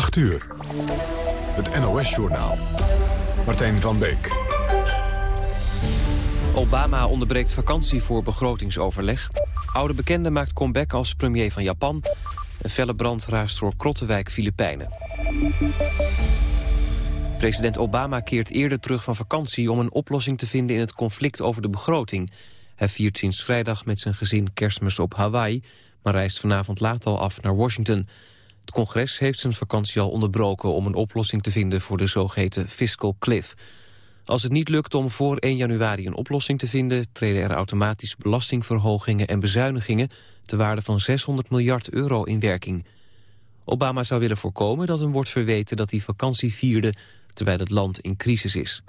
8 uur. Het NOS-journaal. Martijn van Beek. Obama onderbreekt vakantie voor begrotingsoverleg. Oude bekende maakt comeback als premier van Japan. Een felle brand raast door Krottenwijk, Filipijnen. President Obama keert eerder terug van vakantie... om een oplossing te vinden in het conflict over de begroting. Hij viert sinds vrijdag met zijn gezin kerstmis op Hawaii... maar reist vanavond laat al af naar Washington. Het congres heeft zijn vakantie al onderbroken... om een oplossing te vinden voor de zogeheten fiscal cliff. Als het niet lukt om voor 1 januari een oplossing te vinden... treden er automatisch belastingverhogingen en bezuinigingen... te waarde van 600 miljard euro in werking. Obama zou willen voorkomen dat hem wordt verweten dat hij vakantie vierde... terwijl het land in crisis is.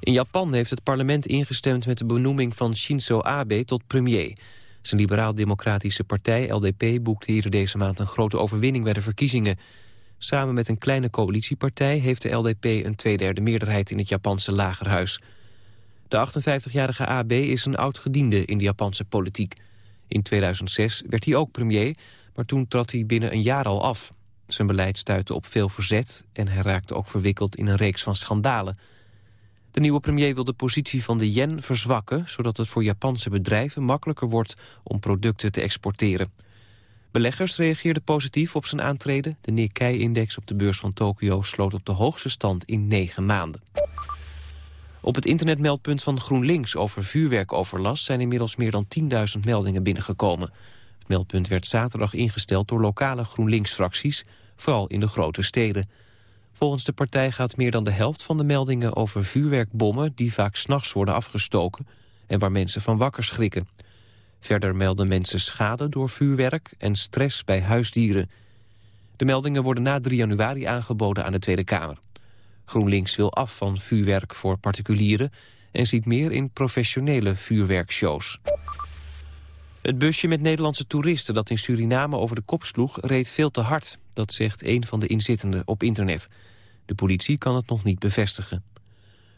In Japan heeft het parlement ingestemd met de benoeming van Shinzo Abe tot premier. Zijn liberaal-democratische partij, LDP, boekte hier deze maand een grote overwinning bij de verkiezingen. Samen met een kleine coalitiepartij heeft de LDP een tweederde meerderheid in het Japanse lagerhuis. De 58-jarige AB is een oud-gediende in de Japanse politiek. In 2006 werd hij ook premier, maar toen trad hij binnen een jaar al af. Zijn beleid stuitte op veel verzet en hij raakte ook verwikkeld in een reeks van schandalen. De nieuwe premier wil de positie van de yen verzwakken... zodat het voor Japanse bedrijven makkelijker wordt om producten te exporteren. Beleggers reageerden positief op zijn aantreden. De Nikkei-index op de beurs van Tokio sloot op de hoogste stand in negen maanden. Op het internetmeldpunt van GroenLinks over vuurwerkoverlast... zijn inmiddels meer dan 10.000 meldingen binnengekomen. Het meldpunt werd zaterdag ingesteld door lokale GroenLinks-fracties... vooral in de grote steden. Volgens de partij gaat meer dan de helft van de meldingen over vuurwerkbommen... die vaak s'nachts worden afgestoken en waar mensen van wakker schrikken. Verder melden mensen schade door vuurwerk en stress bij huisdieren. De meldingen worden na 3 januari aangeboden aan de Tweede Kamer. GroenLinks wil af van vuurwerk voor particulieren... en ziet meer in professionele vuurwerkshows. Het busje met Nederlandse toeristen dat in Suriname over de kop sloeg... reed veel te hard, dat zegt een van de inzittenden op internet. De politie kan het nog niet bevestigen.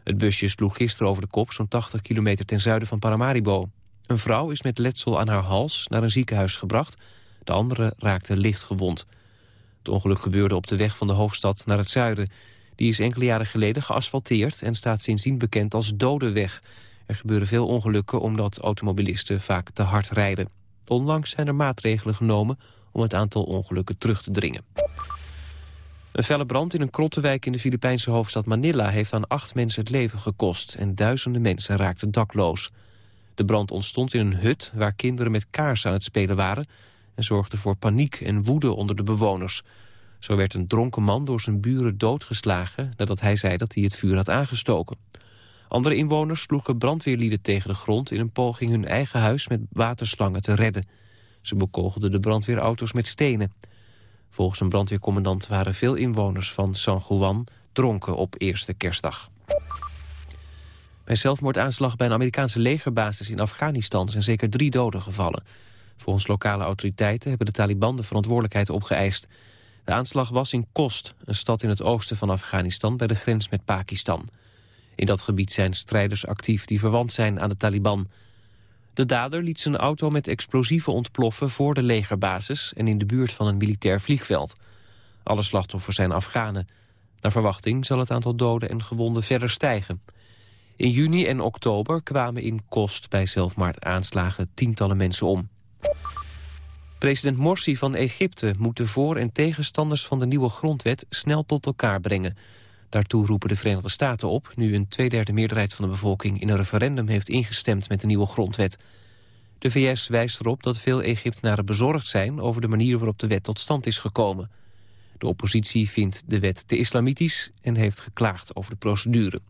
Het busje sloeg gisteren over de kop zo'n 80 kilometer ten zuiden van Paramaribo. Een vrouw is met letsel aan haar hals naar een ziekenhuis gebracht. De andere raakte licht gewond. Het ongeluk gebeurde op de weg van de hoofdstad naar het zuiden. Die is enkele jaren geleden geasfalteerd en staat sindsdien bekend als dode weg. Er gebeuren veel ongelukken omdat automobilisten vaak te hard rijden. Onlangs zijn er maatregelen genomen om het aantal ongelukken terug te dringen. Een felle brand in een krottenwijk in de Filipijnse hoofdstad Manila... heeft aan acht mensen het leven gekost en duizenden mensen raakten dakloos. De brand ontstond in een hut waar kinderen met kaars aan het spelen waren... en zorgde voor paniek en woede onder de bewoners. Zo werd een dronken man door zijn buren doodgeslagen... nadat hij zei dat hij het vuur had aangestoken. Andere inwoners sloegen brandweerlieden tegen de grond... in een poging hun eigen huis met waterslangen te redden. Ze bekogelden de brandweerauto's met stenen. Volgens een brandweercommandant waren veel inwoners van San Juan... dronken op eerste kerstdag. Bij zelfmoordaanslag bij een Amerikaanse legerbasis in Afghanistan... zijn zeker drie doden gevallen. Volgens lokale autoriteiten hebben de Taliban de verantwoordelijkheid opgeëist. De aanslag was in Kost, een stad in het oosten van Afghanistan... bij de grens met Pakistan. In dat gebied zijn strijders actief die verwant zijn aan de Taliban. De dader liet zijn auto met explosieven ontploffen voor de legerbasis... en in de buurt van een militair vliegveld. Alle slachtoffers zijn Afghanen. Naar verwachting zal het aantal doden en gewonden verder stijgen. In juni en oktober kwamen in Kost bij zelfmoordaanslagen tientallen mensen om. President Morsi van Egypte moet de voor- en tegenstanders van de nieuwe grondwet snel tot elkaar brengen. Daartoe roepen de Verenigde Staten op... nu een tweederde meerderheid van de bevolking in een referendum heeft ingestemd met de nieuwe grondwet. De VS wijst erop dat veel Egyptenaren bezorgd zijn... over de manier waarop de wet tot stand is gekomen. De oppositie vindt de wet te islamitisch en heeft geklaagd over de procedure.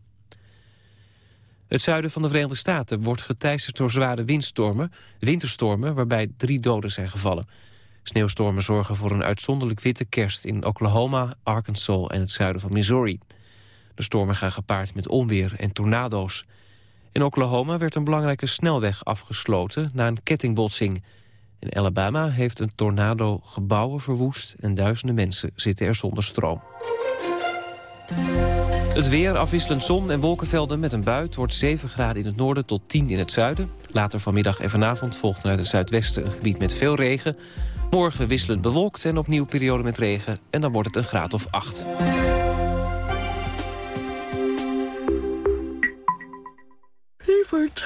Het zuiden van de Verenigde Staten wordt geteisterd door zware windstormen, winterstormen waarbij drie doden zijn gevallen. Sneeuwstormen zorgen voor een uitzonderlijk witte kerst in Oklahoma, Arkansas en het zuiden van Missouri. De stormen gaan gepaard met onweer en tornado's. In Oklahoma werd een belangrijke snelweg afgesloten na een kettingbotsing. In Alabama heeft een tornado gebouwen verwoest en duizenden mensen zitten er zonder stroom. Het weer, afwisselend zon en wolkenvelden met een buit... wordt 7 graden in het noorden tot 10 in het zuiden. Later vanmiddag en vanavond volgt vanuit het zuidwesten een gebied met veel regen. Morgen wisselend bewolkt en opnieuw periode met regen. En dan wordt het een graad of 8. Lieverd,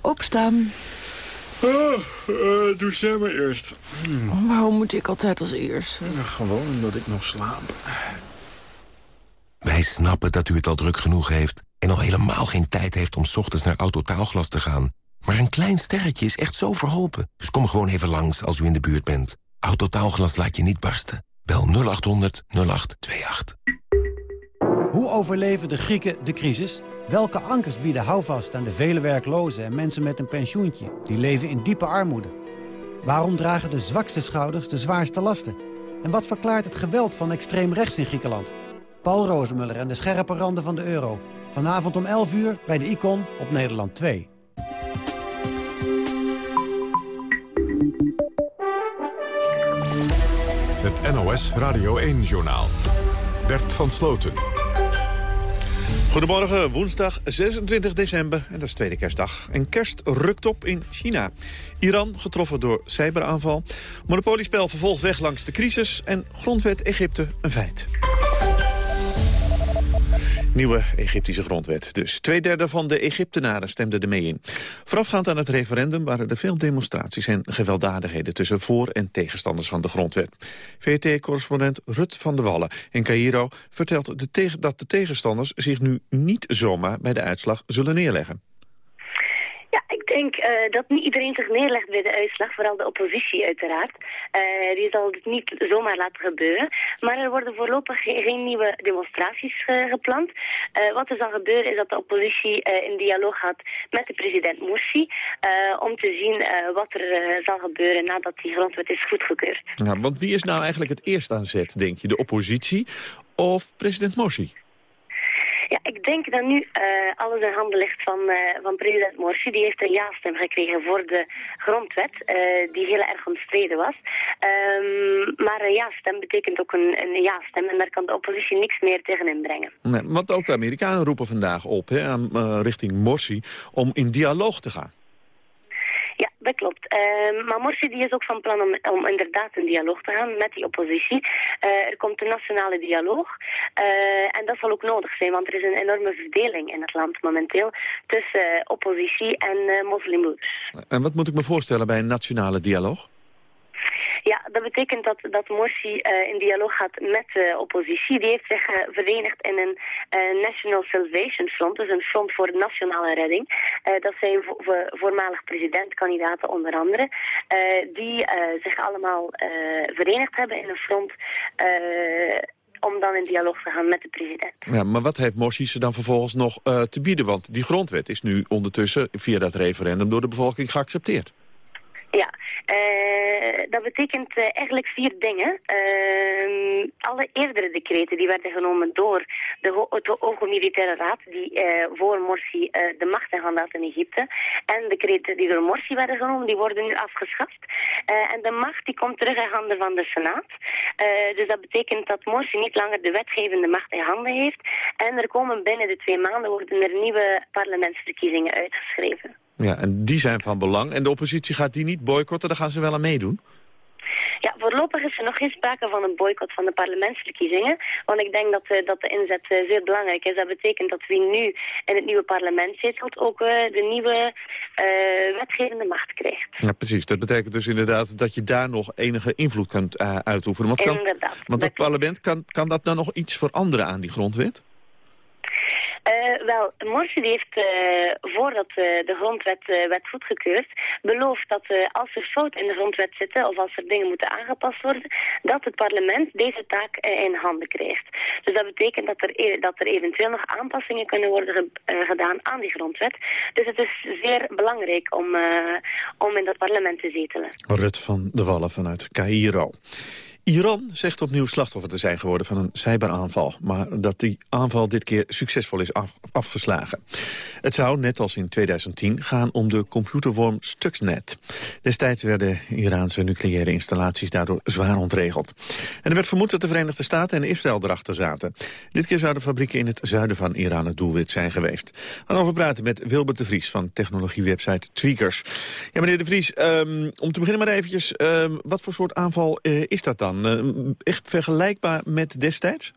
opstaan. Oh, uh, doe jij maar eerst. Hmm. Waarom moet ik altijd als eerst? gewoon omdat ik nog slaap. Wij snappen dat u het al druk genoeg heeft... en al helemaal geen tijd heeft om ochtends naar Autotaalglas te gaan. Maar een klein sterretje is echt zo verholpen. Dus kom gewoon even langs als u in de buurt bent. Autotaalglas laat je niet barsten. Bel 0800 0828. Hoe overleven de Grieken de crisis? Welke ankers bieden houvast aan de vele werklozen en mensen met een pensioentje... die leven in diepe armoede? Waarom dragen de zwakste schouders de zwaarste lasten? En wat verklaart het geweld van extreem rechts in Griekenland? Paul Rozemuller en de scherpe randen van de euro. Vanavond om 11 uur bij de Icon op Nederland 2. NOS Radio 1-journaal. Bert van Sloten. Goedemorgen, woensdag 26 december en dat is tweede kerstdag. En kerst rukt op in China. Iran getroffen door cyberaanval. Monopoliespel vervolgt weg langs de crisis. En grondwet Egypte een feit. Nieuwe Egyptische grondwet. Dus tweederde van de Egyptenaren stemden ermee in. Voorafgaand aan het referendum waren er veel demonstraties en gewelddadigheden tussen voor- en tegenstanders van de grondwet. VT-correspondent Rut van der Wallen in Cairo vertelt dat de tegenstanders zich nu niet zomaar bij de uitslag zullen neerleggen denk uh, dat niet iedereen zich neerlegt bij de uitslag, vooral de oppositie uiteraard. Uh, die zal het niet zomaar laten gebeuren. Maar er worden voorlopig geen, nieuwe demonstraties uh, gepland. wat er zal gebeuren is dat de oppositie in dialoog gaat met de president Morsi... om te zien wat er zal gebeuren nadat die grondwet is goedgekeurd. Want wie is nou eigenlijk het eerst aan zet, denk je? De oppositie of president Morsi? Ja, ik denk dat nu uh, alles in handen ligt van, uh, van president Morsi. Die heeft een ja-stem gekregen voor de grondwet, uh, die heel erg omstreden was. Um, maar een ja-stem betekent ook een, een ja-stem en daar kan de oppositie niks meer tegen inbrengen. Nee, want ook de Amerikanen roepen vandaag op, hè, aan, richting Morsi, om in dialoog te gaan. Dat klopt. Uh, maar Morsi die is ook van plan om, inderdaad een dialoog te gaan met die oppositie. Uh, er komt een nationale dialoog. Uh, en dat zal ook nodig zijn, want er is een enorme verdeling in het land momenteel tussen oppositie en moslimbroeders. En wat moet ik me voorstellen bij een nationale dialoog? Ja, dat betekent dat, dat Morsi uh, in dialoog gaat met de oppositie. Die heeft zich uh, verenigd in een uh, National Salvation Front, dus een front voor nationale redding. dat zijn vo vo voormalig presidentkandidaten onder andere, die zich allemaal verenigd hebben in een front om dan in dialoog te gaan met de president. Ja, maar wat heeft Morsi ze dan vervolgens nog te bieden? Want die grondwet is nu ondertussen via dat referendum door de bevolking geaccepteerd. Ja, uh, dat betekent uh, eigenlijk vier dingen. Uh, alle eerdere decreten die werden genomen door de, Ho de Hoge Militaire Raad, die voor Morsi de macht in handen had in Egypte. En decreten die door Morsi werden genomen, die worden nu afgeschaft. en de macht die komt terug in handen van de Senaat. dus dat betekent dat Morsi niet langer de wetgevende macht in handen heeft. En er komen binnen de twee maanden worden er nieuwe parlementsverkiezingen uitgeschreven. Ja, en die zijn van belang. En de oppositie gaat die niet boycotten, daar gaan ze wel aan meedoen? Ja, voorlopig is er nog geen sprake van een boycott van de parlementsverkiezingen. Want ik denk dat, uh, dat de inzet uh, zeer belangrijk is. Dat betekent dat wie nu in het nieuwe parlement zit, ook uh, de nieuwe wetgevende macht krijgt. Ja, precies. Dat betekent dus inderdaad dat je daar nog enige invloed kunt uitoefenen. Want, kan, inderdaad. Want het parlement, kan, kan dat dan nog iets veranderen aan die grondwet? Uh, wel, Morsi heeft, uh, voordat uh, de grondwet werd goedgekeurd, beloofd dat als er fouten in de grondwet zitten of als er dingen moeten aangepast worden, dat het parlement deze taak in handen krijgt. Dus dat betekent dat er, e-, dat er eventueel nog aanpassingen kunnen worden ge gedaan aan die grondwet. Dus het is zeer belangrijk om, om in dat parlement te zetelen. Rut van de Wallen vanuit Cairo. Iran zegt opnieuw slachtoffer te zijn geworden van een cyberaanval. Maar dat die aanval dit keer succesvol is afgeslagen. Het zou, net als in 2010, gaan om de computerworm Stuxnet. Destijds werden Iraanse nucleaire installaties daardoor zwaar ontregeld. En er werd vermoed dat de Verenigde Staten en Israël erachter zaten. Dit keer zouden fabrieken in het zuiden van Iran het doelwit zijn geweest. We gaan over praten met Wilbert de Vries van technologiewebsite Tweakers. Ja, meneer de Vries, um, om te beginnen maar eventjes, um, wat voor soort aanval uh, is dat dan? Uh, echt vergelijkbaar met destijds?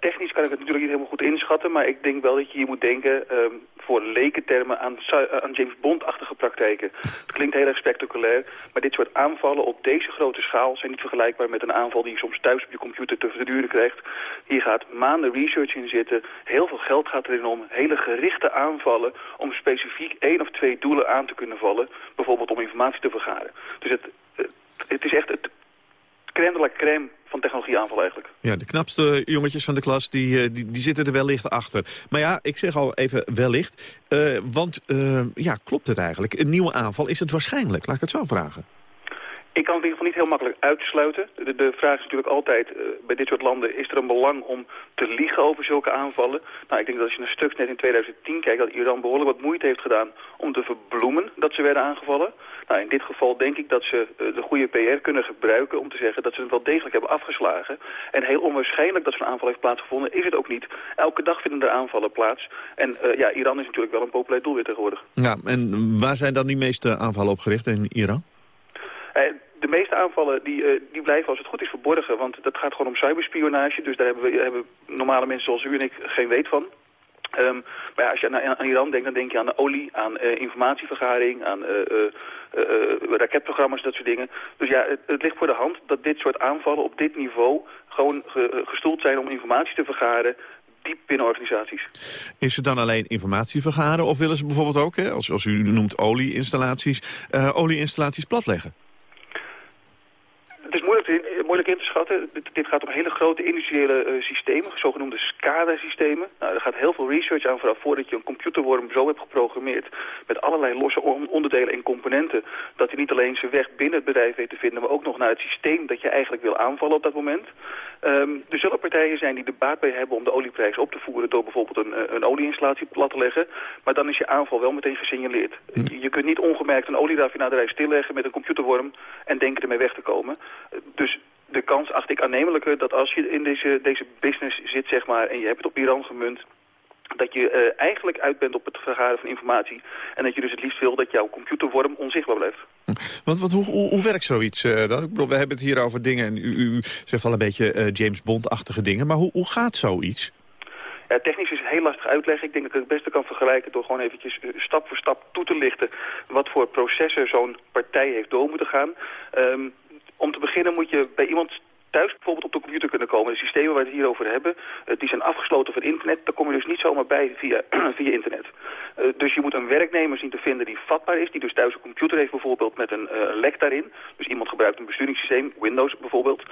Technisch kan ik het natuurlijk niet helemaal goed inschatten, maar ik denk wel dat je hier moet denken um, voor lekentermen aan, aan James Bond-achtige praktijken. Het klinkt heel erg spectaculair, maar dit soort aanvallen op deze grote schaal zijn niet vergelijkbaar met een aanval die je soms thuis op je computer te verduren krijgt. Hier gaat maanden research in zitten, heel veel geld gaat erin om, hele gerichte aanvallen om specifiek één of twee doelen aan te kunnen vallen, bijvoorbeeld om informatie te vergaren. Dus het, het, het is echt het crème de la crème van technologieaanval eigenlijk. Ja, de knapste jongetjes van de klas, die, eh, die, die zitten er wellicht achter. Maar ja, ik zeg al even wellicht, uh, want uh, ja, klopt het eigenlijk? Een nieuwe aanval, is het waarschijnlijk? Laat ik het zo vragen. Ik kan het in ieder geval niet heel makkelijk uitsluiten. De, de vraag is natuurlijk altijd, uh, bij dit soort landen, is er een belang om te liegen over zulke aanvallen? Nou, ik denk dat als je een stuk net in 2010 kijkt, dat Iran behoorlijk wat moeite heeft gedaan om te verbloemen dat ze werden aangevallen. Nou, in dit geval denk ik dat ze uh, de goede PR kunnen gebruiken om te zeggen dat ze het wel degelijk hebben afgeslagen. En heel onwaarschijnlijk dat zo'n aanval heeft plaatsgevonden, is het ook niet. Elke dag vinden er aanvallen plaats. En uh, ja, Iran is natuurlijk wel een populair doelwit tegenwoordig. Ja, en waar zijn dan die meeste aanvallen op gericht in Iran? de meeste aanvallen die, uh, die blijven als het goed is verborgen. Want dat gaat gewoon om cyberspionage. Dus daar hebben, we, hebben normale mensen zoals u en ik geen weet van. Um, maar ja, als je aan, Iran denkt, dan denk je aan de olie, aan uh, informatievergaring, aan uh, raketprogramma's, dat soort dingen. Dus ja, het, het, ligt voor de hand dat dit soort aanvallen op dit niveau gewoon ge, gestoeld zijn om informatie te vergaren diep binnen organisaties. Is het dan alleen informatie vergaren of willen ze bijvoorbeeld ook, hè, als, als u noemt olieinstallaties, olieinstallaties platleggen? Moeilijk, in te schatten. Dit, dit, gaat om hele grote industriële uh, systemen, zogenoemde SCADA-systemen. Nou, er gaat heel veel research aan vooraf voordat je een computerworm zo hebt geprogrammeerd... met allerlei losse onderdelen en componenten... dat hij niet alleen zijn weg binnen het bedrijf weet te vinden... maar ook nog naar het systeem dat je eigenlijk wil aanvallen op dat moment. Um, er zullen partijen zijn die er baat bij hebben om de olieprijs op te voeren... door bijvoorbeeld een, eh, een olieinstallatie plat te leggen. Maar dan is je aanval wel meteen gesignaleerd. Hm. Je kunt niet ongemerkt een olieraffinaderij stilleggen met een computerworm... en denken ermee weg te komen. Dus de kans acht ik aannemelijker dat als je in deze, deze business zit, zeg maar, en je hebt het op Iran gemunt, dat je uh, eigenlijk uit bent op het vergaren van informatie. En dat je dus het liefst wil dat jouw computerworm onzichtbaar blijft. Want wat, hoe, hoe, hoe werkt zoiets uh, dan? Ik bedoel, we hebben het hier over dingen, en u, u zegt al een beetje uh, James Bond-achtige dingen. Maar hoe, hoe gaat zoiets? Ja, technisch is het heel lastig uitleggen. Ik denk dat ik het beste kan vergelijken door gewoon eventjes stap voor stap toe te lichten... wat voor processen zo'n partij heeft door moeten gaan. Um, om te beginnen moet je bij iemand thuis bijvoorbeeld op de computer kunnen komen. De systemen waar we het hier over hebben, uh, die zijn afgesloten voor internet. Daar kom je dus niet zomaar bij via, via internet. Uh, dus je moet een werknemer zien te vinden die vatbaar is. Die dus thuis een computer heeft bijvoorbeeld met een uh, lek daarin. Dus iemand gebruikt een besturingssysteem, Windows bijvoorbeeld.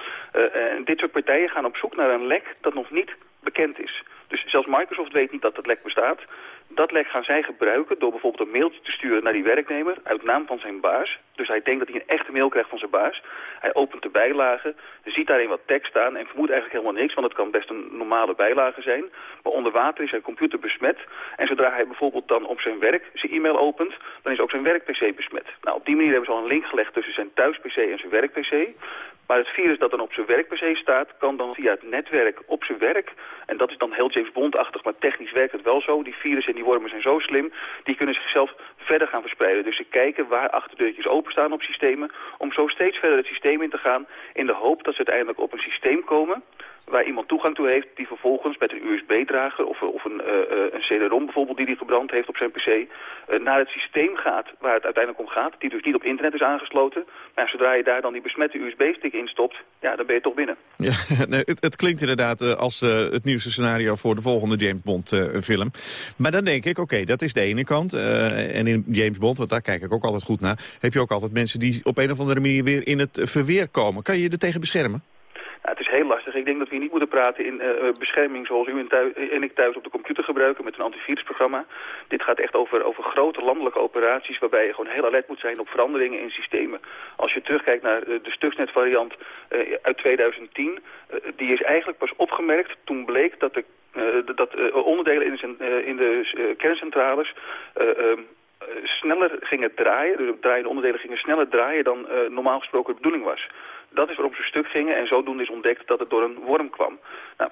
en dit soort partijen gaan op zoek naar een lek dat nog niet bekend is. Dus zelfs Microsoft weet niet dat dat lek bestaat. Dat lek gaan zij gebruiken door bijvoorbeeld een mailtje te sturen naar die werknemer uit naam van zijn baas. Dus hij denkt dat hij een echte mail krijgt van zijn baas. Hij opent de bijlage, ziet daarin wat tekst staan en vermoedt eigenlijk helemaal niks, want het kan best een normale bijlage zijn. Maar onder water is zijn computer besmet en zodra hij bijvoorbeeld dan op zijn werk zijn e-mail opent, dan is ook zijn werk-pc besmet. Nou, op die manier hebben ze al een link gelegd tussen zijn thuis-pc en zijn werk-pc. Maar het virus dat dan op zijn werk-pc staat, kan dan via het netwerk op zijn werk, en dat is dan heel James Bond-achtig, maar technisch werkt het wel zo, die virussen en die wormen zijn zo slim, die kunnen zichzelf verder gaan verspreiden. Dus ze kijken waar achterdeurtjes openstaan op systemen, om zo steeds verder het systeem in te gaan, in de hoop dat ze uiteindelijk op een systeem komen waar iemand toegang toe heeft... die vervolgens met een USB-drager of, of een, uh, een CD-ROM bijvoorbeeld... die hij gebrand heeft op zijn pc... Naar het systeem gaat waar het uiteindelijk om gaat... die dus niet op internet is aangesloten. Maar zodra je daar dan die besmette USB-stick in stopt... ja, dan ben je toch binnen. Ja, nee, het, het, klinkt inderdaad als het nieuwste scenario... voor de volgende James Bond-film. maar dan denk ik, oké, dat is de ene kant. en in James Bond, want daar kijk ik ook altijd goed naar... heb je ook altijd mensen die op een of andere manier weer in het verweer komen. Kan je je er tegen beschermen? Het is heel lastig. Ik denk dat we hier niet moeten praten in uh, bescherming zoals u en, thuis, en, ik thuis op de computer gebruiken met een antivirusprogramma. Dit gaat echt over, over grote landelijke operaties waarbij je gewoon heel alert moet zijn op veranderingen in systemen. Als je terugkijkt naar de, de Stuxnet variant uh, uit 2010, die is eigenlijk pas opgemerkt toen bleek dat de dat onderdelen in de, in de kerncentrales ehm, sneller gingen draaien, de draaiende onderdelen gingen sneller draaien dan normaal gesproken de bedoeling was. Dat is waarom ze stuk gingen en zodoende is ontdekt dat het door een worm kwam. Nou,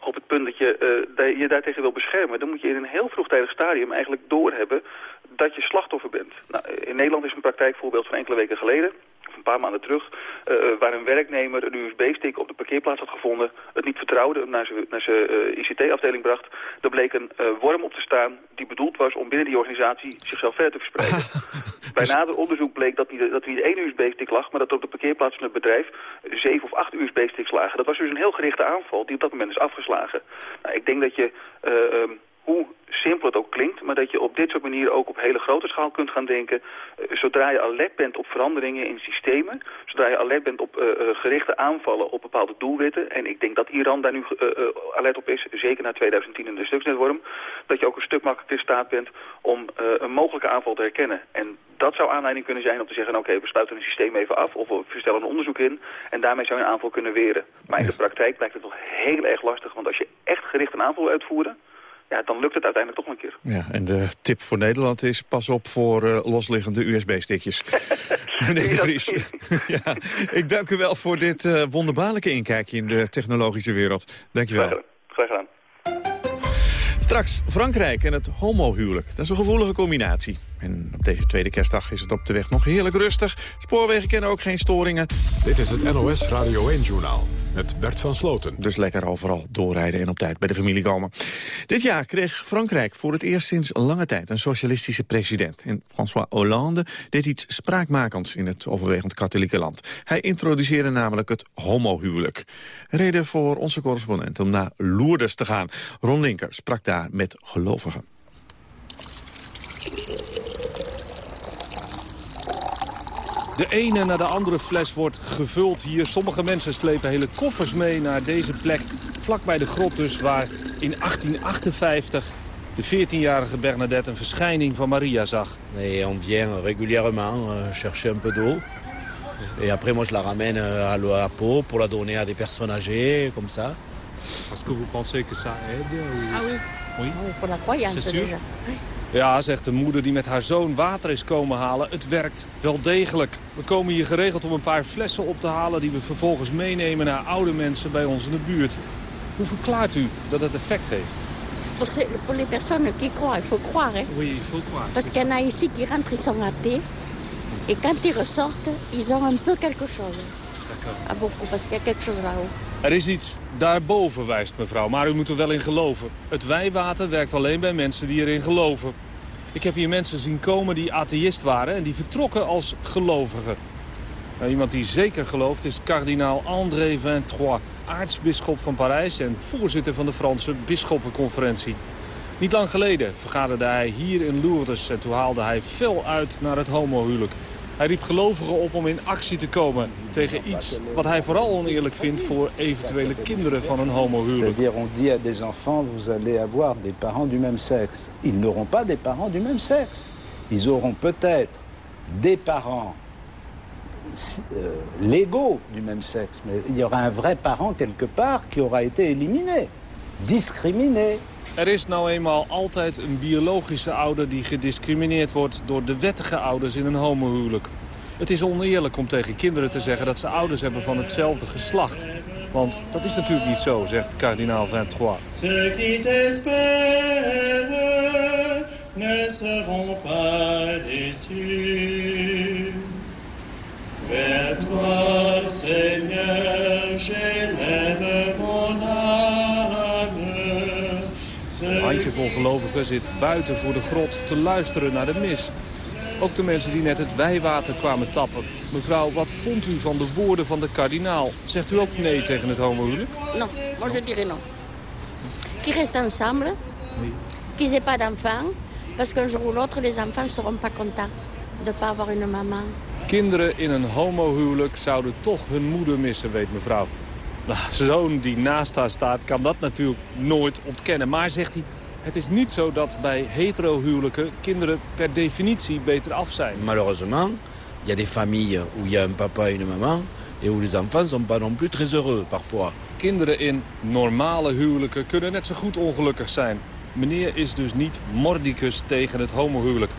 op het punt dat je uh, je daartegen wil beschermen... dan moet je in een heel vroegtijdig stadium eigenlijk doorhebben dat je slachtoffer bent. Nou, in Nederland is een praktijkvoorbeeld van enkele weken geleden een paar maanden terug, uh, waar een werknemer een USB-stick op de parkeerplaats had gevonden, het niet vertrouwde, zijn, naar zijn uh, ICT-afdeling bracht. Er bleek een uh, worm op te staan die bedoeld was om binnen die organisatie zichzelf verder te verspreiden. Bij nader onderzoek bleek dat niet, dat niet één USB-stick lag, maar dat er op de parkeerplaats van het bedrijf zeven of acht USB-sticks lagen. Dat was dus een heel gerichte aanval die op dat moment is afgeslagen. Nou, ik denk dat je... Um, hoe simpel het ook klinkt, maar dat je op dit soort manieren ook op hele grote schaal kunt gaan denken. Uh, zodra je alert bent op veranderingen in systemen, zodra je alert bent op uh, gerichte aanvallen op bepaalde doelwitten, en ik denk dat Iran daar nu alert op is, zeker na 2010 in de stuksnetworm, dat je ook een stuk makkelijker in staat bent om een mogelijke aanval te herkennen. En dat zou aanleiding kunnen zijn om te zeggen, oké, okay, we sluiten een systeem even af of we verstellen een onderzoek in en daarmee zou je een aanval kunnen weren. Maar in de praktijk blijkt het toch heel erg lastig, want als je echt gericht een aanval uitvoeren, ja, dan lukt het uiteindelijk toch een keer. Ja, en de tip voor Nederland is pas op voor uh, losliggende USB-stickjes. Meneer de Vries, ja, ik dank u wel voor dit uh, wonderbaarlijke inkijkje in de technologische wereld. Dank je wel. Graag, graag gedaan. Straks Frankrijk en het homohuwelijk. Dat is een gevoelige combinatie. En op deze tweede kerstdag is het op de weg nog heerlijk rustig. Spoorwegen kennen ook geen storingen. Dit is het NOS Radio 1-journaal met Bert van Sloten. Dus lekker overal doorrijden en op tijd bij de familie komen. Dit jaar kreeg Frankrijk voor het eerst sinds lange tijd een socialistische president. En François Hollande deed iets spraakmakends in het overwegend katholieke land. Hij introduceerde namelijk het homohuwelijk. Reden voor onze correspondent om naar Lourdes te gaan. Ron Linker sprak daar met gelovigen. De ene na de andere fles wordt gevuld hier. Sommige mensen slepen hele koffers mee naar deze plek. Vlakbij de grot dus, waar in 1858 de 14-jarige Bernadette een verschijning van Maria zag. Et on vient régulièrement euh, chercher un peu d'eau. Et après, moi, je la ramène euh, à la peau pour la donner à des personnes âgées, comme ça. Est-ce que vous pensez que ça aide ou... Ah oui. Oui. Oh, pour la croyance déjà. Oui. Ja, zegt de moeder die met haar zoon water is komen halen. Het werkt wel degelijk. We komen hier geregeld om een paar flessen op te halen... die we vervolgens meenemen naar oude mensen bij ons in de buurt. Hoe verklaart u dat het effect heeft? Pour les personnes qui croient, il faut croire. Hein? Oui, il faut croire. Parce qu'il y en a ici qui rentrent, ils sont athées. Et quand ils ressortent, ils ont un peu quelque chose. Ah. Er is iets daarboven, wijst mevrouw, maar u moet er wel in geloven. Het wijwater werkt alleen bij mensen die erin geloven. Ik heb hier mensen zien komen die atheïst waren en die vertrokken als gelovigen. Nou, iemand die zeker gelooft is kardinaal André Vintroy, aartsbisschop van Parijs en voorzitter van de Franse bisschoppenconferentie. Niet lang geleden vergaderde hij hier in Lourdes en toen haalde hij fel uit naar het homohuwelijk. Hij riep gelovigen op om in actie te komen tegen iets wat hij vooral oneerlijk vindt voor eventuele kinderen van een homohuwelijk. C'est-à-dire on dit à des enfants vous allez avoir des parents du même sexe. Ils n'auront pas des parents du même sexe. Ils auront peut-être des parents euh, légaux du même sexe, mais il y aura un vrai parent quelque part qui aura été éliminé, discriminé. Er is nou eenmaal altijd een biologische ouder die gediscrimineerd wordt door de wettige ouders in een homohuwelijk. Het is oneerlijk om tegen kinderen te zeggen dat ze ouders hebben van hetzelfde geslacht. Want dat is natuurlijk niet zo, zegt kardinaal t'espèrent ne. Vers toi, Seigneur, Een handjevol gelovigen zit buiten voor de grot te luisteren naar de mis. Ook de mensen die net het wijwater kwamen tappen. Mevrouw, wat vond u van de woorden van de kardinaal? Zegt u ook nee tegen het homohuwelijk? Non, moi je dirais non. Qu'ils restent ensemble, qu'ils n'aient pas d'enfants, parce qu'un jour ou l'autre, les enfants seront pas contents de pas avoir une maman. Kinderen in een homohuwelijk zouden toch hun moeder missen, weet mevrouw. Nou, zoon die naast haar staat kan dat natuurlijk nooit ontkennen. Maar zegt hij, het is niet zo dat bij hetero-huwelijken kinderen per definitie beter af zijn. Malheureusement, il y a des familles où il y a un papa et une maman... et où les enfants sont pas non plus très heureux parfois. Kinderen in normale huwelijken kunnen net zo goed ongelukkig zijn. Meneer is dus niet mordicus tegen het homohuwelijk.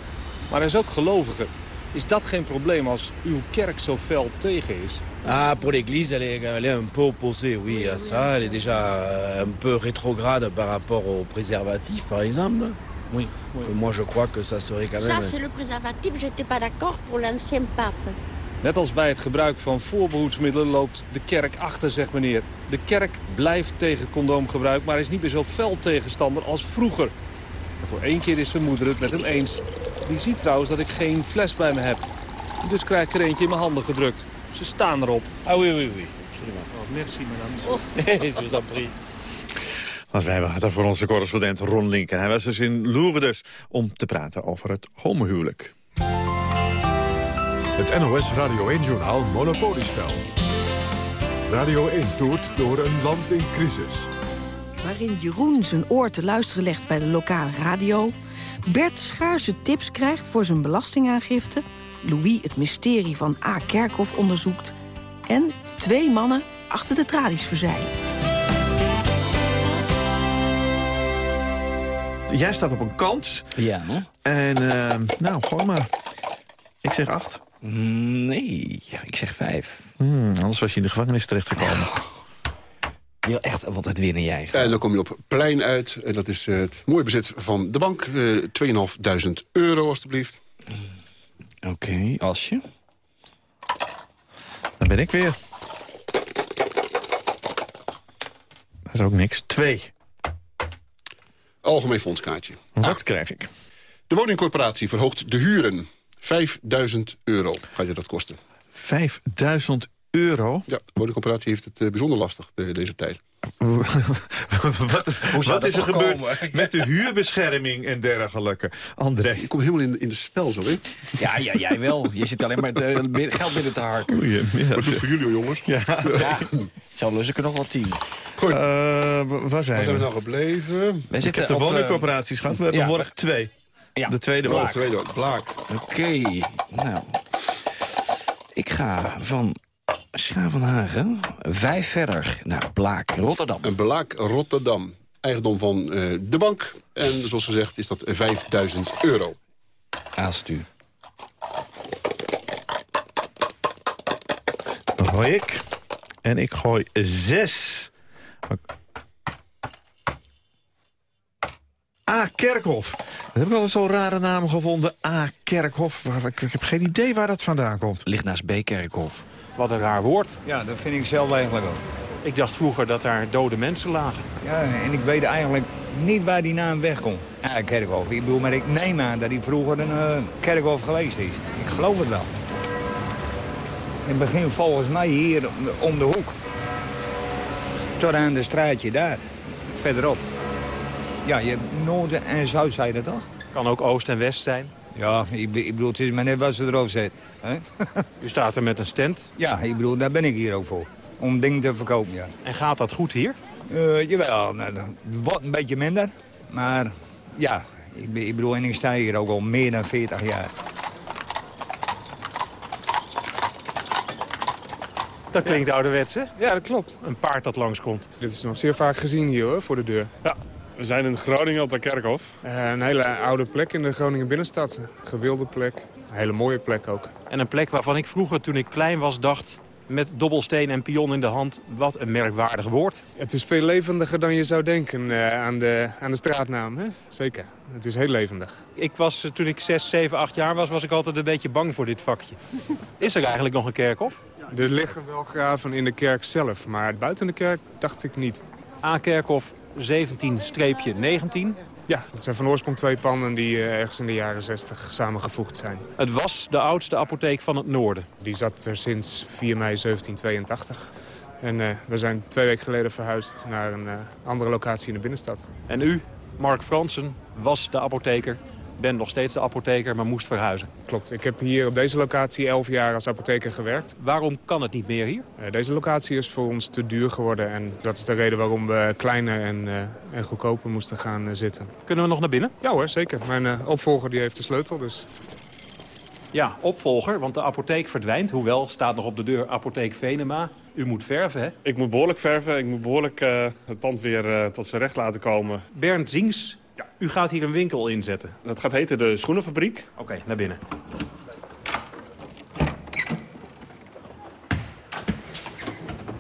Maar hij is ook gelovige. Is dat geen probleem als uw kerk zo fel tegen is? Ah, pour l'église, elle, est- elle est un peu opposée, oui, à ça. Elle est déjà euh, un peu rétrograde par rapport au préservatif, par exemple. Oui, Que Moi, je crois que ça serait quand Ça, même... c'est le préservatif. J'étais pas d'accord pour l'ancien pape. Net als bij het gebruik van voorbehoedsmiddelen loopt de kerk achter, zegt meneer. De kerk blijft tegen condoomgebruik, maar is niet meer zo fel tegenstander als vroeger. En voor één keer is zijn moeder het met hem eens. Die ziet trouwens dat ik geen fles bij me heb. Dus krijg ik er eentje in mijn handen gedrukt. Ze staan erop. Ah oui, oui, oui. Oh, merci, madame. je vous en prie. Als wij water voor onze correspondent Ron Linken. Hij was dus in Lourdes om te praten over het homohuwelijk. Het NOS Radio 1-journaal Monopoliespel. Radio 1 toert door een land in crisis. waarin Jeroen zijn oor te luisteren legt bij de lokale radio... Bert schaarse tips krijgt voor zijn belastingaangifte... Louis het mysterie van A. Kerkhoff onderzoekt... en twee mannen achter de tralies verzeilen. Jij staat op een kans. Ja. En eh, nou, gooi maar. Ik zeg acht. Nee, ik zeg vijf. Hmm, anders was je in de gevangenis terechtgekomen. Je wil echt wat het winnen jij. En dan kom je op plein uit. En dat is eh, het mooie bezit van de bank. eh 2.500 euro, alstublieft. Oké, als je. Dan ben ik weer. Dat is ook niks. Twee. Algemeen fondskaartje. Wat krijg ik? De woningcorporatie verhoogt de huren. 5000 euro gaat je dat kosten. 5000 euro? Ja, de woningcorporatie heeft het eh, bijzonder lastig de- deze tijd. wat dat is er gebeurd komen? met de huurbescherming en dergelijke? André. Je komt helemaal in, in de spel zo, hè? Ja, ja, jij wel. Je zit alleen maar te- geld binnen te harken. Wat doet voor jullie, jongens? Ja. Ja, zo lus ik er nog wel tien. Goed. Eh, waar zijn Waar zijn we we? nou gebleven? Ik zitten heb de op, eh, woningcorporaties gehad. We hebben ja. vorig twee. Ja, De tweede Oh, ook. tweede, blaak. Oké, nou. Ik ga van Schavenhagen vijf verder naar Blaak, Rotterdam. Een Blaak Rotterdam. Eigendom van eh, de bank. En zoals gezegd is dat 5000 euro. Haast u. Dan gooi ik. En ik gooi zes. A. Kerkhof. Dat heb ik altijd zo'n rare naam gevonden. A. Kerkhof. Waar- Ik, heb geen idee waar dat vandaan komt. Ligt naast B-kerkhof. Wat een raar woord. Ja, dat vind ik zelf eigenlijk ook. Ik dacht vroeger dat daar dode mensen lagen. Ja, en ik weet eigenlijk niet waar die naam wegkomt. Ja, kerkhof. Ik bedoel, maar ik neem aan dat hij vroeger een eh, kerkhof geweest is. Ik geloof het wel. Het begint volgens mij hier om de, om de hoek. Tot aan de straatje daar, verderop. Ja, je hebt noord- en zuidzijde toch? Kan ook oost en west zijn. Ja, ik, ik bedoel, het is maar net wat ze erop zetten. hè? U staat er met een stand. ja, ik bedoel, daar ben ik hier ook voor. Om dingen te verkopen, ja. En gaat dat goed hier? Eh, jawel, wordt een beetje minder. Maar ja, ik bedoel, en ik sta hier ook al meer dan 40 jaar. Dat klinkt ouderwets, hè? Ja, dat klopt. Een paard dat langskomt. Dit is nog zeer vaak gezien hier hoor, voor de deur. Ja, we zijn in Groningen op de Kerkhof. Eh, een hele oude plek in de Groningen binnenstad. Gewilde plek. Een hele mooie plek ook. En een plek waarvan ik vroeger, toen ik klein was, dacht... met dobbelsteen en pion in de hand, wat een merkwaardig woord. Het is veel levendiger dan je zou denken eh, aan, de, aan de straatnaam. Hè? Zeker. Het is heel levendig. Ik was, eh, toen ik 6, 7, 8 jaar was, was ik altijd een beetje bang voor dit vakje. Is er eigenlijk nog een kerkhof? Er liggen wel graven in de kerk zelf, maar buiten de kerk dacht ik niet. A-kerkhof 17-19. Ja, het zijn van oorsprong twee panden die eh, ergens in de jaren 60 samengevoegd zijn. Het was de oudste apotheek van het noorden. Die zat er sinds 4 mei 1782. En eh, we zijn twee weken geleden verhuisd naar een eh, andere locatie in de binnenstad. En u, Mark Fransen, was de apotheker bent nog steeds de apotheker, maar moest verhuizen. Klopt, ik heb hier op deze locatie 11 jaar als apotheker gewerkt. Waarom kan het niet meer hier? Uh, deze locatie is voor ons te duur geworden en dat is de reden waarom we kleiner en, uh, en goedkoper moesten gaan uh, zitten. Kunnen we nog naar binnen? Ja hoor, zeker. Mijn opvolger die heeft de sleutel dus. Ja, opvolger, want de apotheek verdwijnt. Hoewel, staat nog op de deur apotheek Venema. U moet verven, hè? Ik moet behoorlijk verven. Ik moet behoorlijk uh, het pand weer uh, tot zijn recht laten komen. Bernd Zings. U gaat hier een winkel inzetten. Dat gaat heten de Schoenenfabriek. Oké, okay, naar binnen.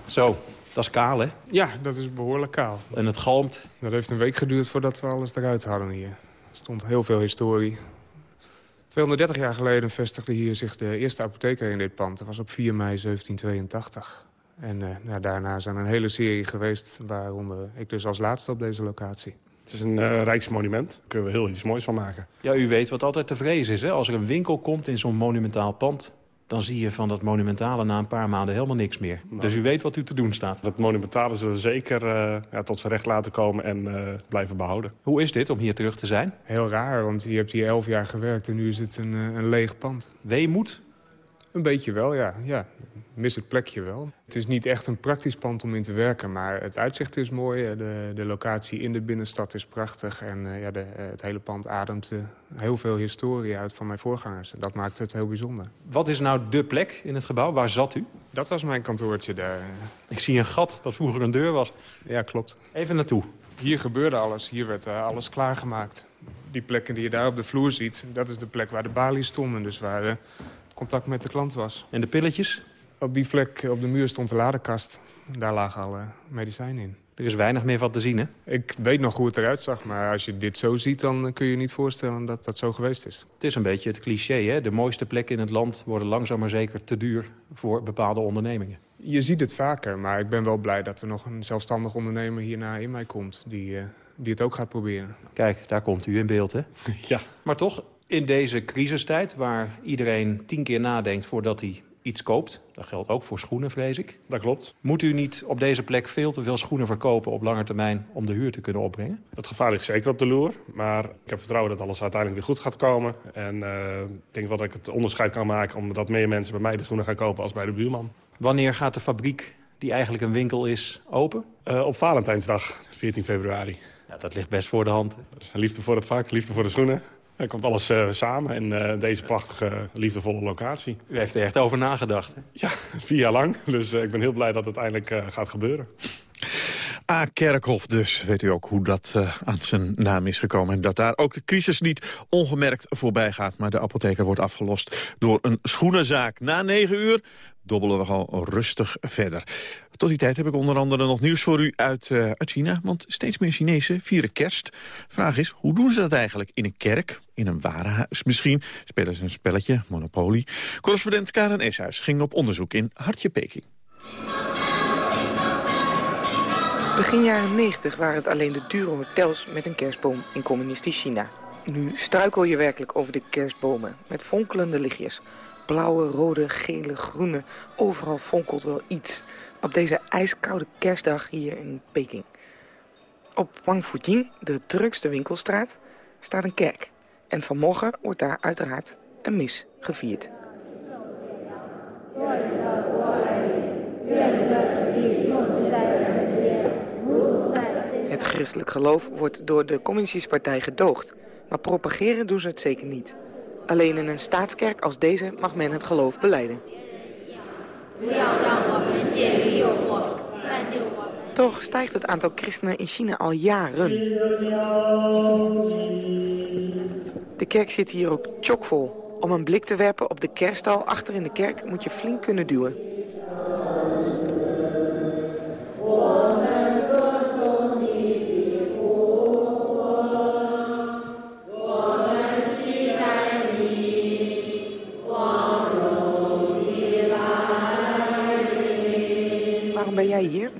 Zo, dat is kaal, hè? Ja, dat is behoorlijk kaal. En het galmt? Dat heeft een week geduurd voordat we alles eruit hadden hier. Er stond heel veel historie. 230 jaar geleden vestigde hier zich de eerste apotheker in dit pand. Dat was op 4 mei 1782. En uh, nou, daarna zijn een hele serie geweest, waaronder ik dus als laatste op deze locatie. Het is een uh, rijksmonument. Daar kunnen we heel iets moois van maken. Ja, u weet wat altijd te vrezen is. Hè? Als er een winkel komt in zo'n monumentaal pand dan zie je van dat monumentale na een paar maanden helemaal niks meer. Nou, dus u weet wat u te doen staat. Dat monumentale zullen we zeker uh, ja, tot zijn recht laten komen en uh, blijven behouden. Hoe is dit om hier terug te zijn? Heel raar, want je hebt hier elf jaar gewerkt en nu is het een, een leeg pand. Weemoed? Een beetje wel, ja. ja. Mis het plekje wel. Het is niet echt een praktisch pand om in te werken, maar het uitzicht is mooi. De, de locatie in de binnenstad is prachtig. En uh, ja, de, het hele pand ademt heel veel historie uit van mijn voorgangers. En dat maakt het heel bijzonder. Wat is nou de plek in het gebouw? Waar zat u? Dat was mijn kantoortje daar. Ik zie een gat dat vroeger een deur was. Ja, klopt. Even naartoe. Hier gebeurde alles. Hier werd uh, alles klaargemaakt. Die plekken die je daar op de vloer ziet, dat is de plek waar de balies stonden. Dus waar contact met de klant was. En de pilletjes? Op die vlek op de muur stond de ladekast. Daar lagen alle medicijnen in. Er is weinig meer van te zien, hè? Ik weet nog hoe het eruit zag, maar als je dit zo ziet... dan kun je je niet voorstellen dat dat zo geweest is. Het is een beetje het cliché, hè? De mooiste plekken in het land worden langzaam maar zeker te duur... voor bepaalde ondernemingen. Je ziet het vaker, maar ik ben wel blij dat er nog een zelfstandig ondernemer hierna in mij komt... die, uh, die het ook gaat proberen. Kijk, daar komt u in beeld, hè? ja. Maar toch, in deze crisistijd waar iedereen tien keer nadenkt voordat hij iets koopt... dat geldt ook voor schoenen, vrees ik. Dat klopt. Moet u niet op deze plek veel te veel schoenen verkopen op lange termijn... om de huur te kunnen opbrengen? Dat gevaar ligt zeker op de loer. Maar ik heb vertrouwen dat alles uiteindelijk weer goed gaat komen. En uh, ik denk wel dat ik het onderscheid kan maken... omdat meer mensen bij mij de schoenen gaan kopen als bij de buurman. Wanneer gaat de fabriek, die eigenlijk een winkel is, open? Uh, op Valentijnsdag, 14 februari. Ja, dat ligt best voor de hand. liefde voor het vak, liefde voor de schoenen. Er komt alles uh, samen in uh, deze prachtige, liefdevolle locatie. U heeft er echt over nagedacht, hè? Ja, vier jaar lang. Dus uh, ik ben heel blij dat het eindelijk gaat gebeuren. A. Kerkhof dus. Weet u ook hoe dat uh, aan zijn naam is gekomen. En dat daar ook de crisis niet ongemerkt voorbij gaat. Maar de apotheker wordt afgelost door een schoenenzaak. Na negen uur dobbelen we gewoon rustig verder. Tot die tijd heb ik onder andere nog nieuws voor u uit, uh, uit China. Want steeds meer Chinezen vieren kerst. Vraag is, hoe doen ze dat eigenlijk? In een kerk? In een warenhuis misschien? Spelen ze een spelletje? Monopoly? Correspondent Karen Eshuis ging op onderzoek in Hartje Peking. Begin jaren 90 waren het alleen de dure hotels met een kerstboom in communistisch China. Nu struikel je werkelijk over de kerstbomen met fonkelende lichtjes. Blauwe, rode, gele, groene, overal fonkelt wel iets. Op deze ijskoude kerstdag hier in Peking. Op Wang Fujing, de drukste winkelstraat, staat een kerk. En vanmorgen wordt daar uiteraard een mis gevierd. Het christelijk geloof wordt door de communistische partij gedoogd. Maar propageren doen ze het zeker niet. Alleen in een staatskerk als deze mag men het geloof beleiden. Toch stijgt het aantal christenen in China al jaren. De kerk zit hier ook chockvol. Om een blik te werpen op de kerststal achter in de kerk moet je flink kunnen duwen.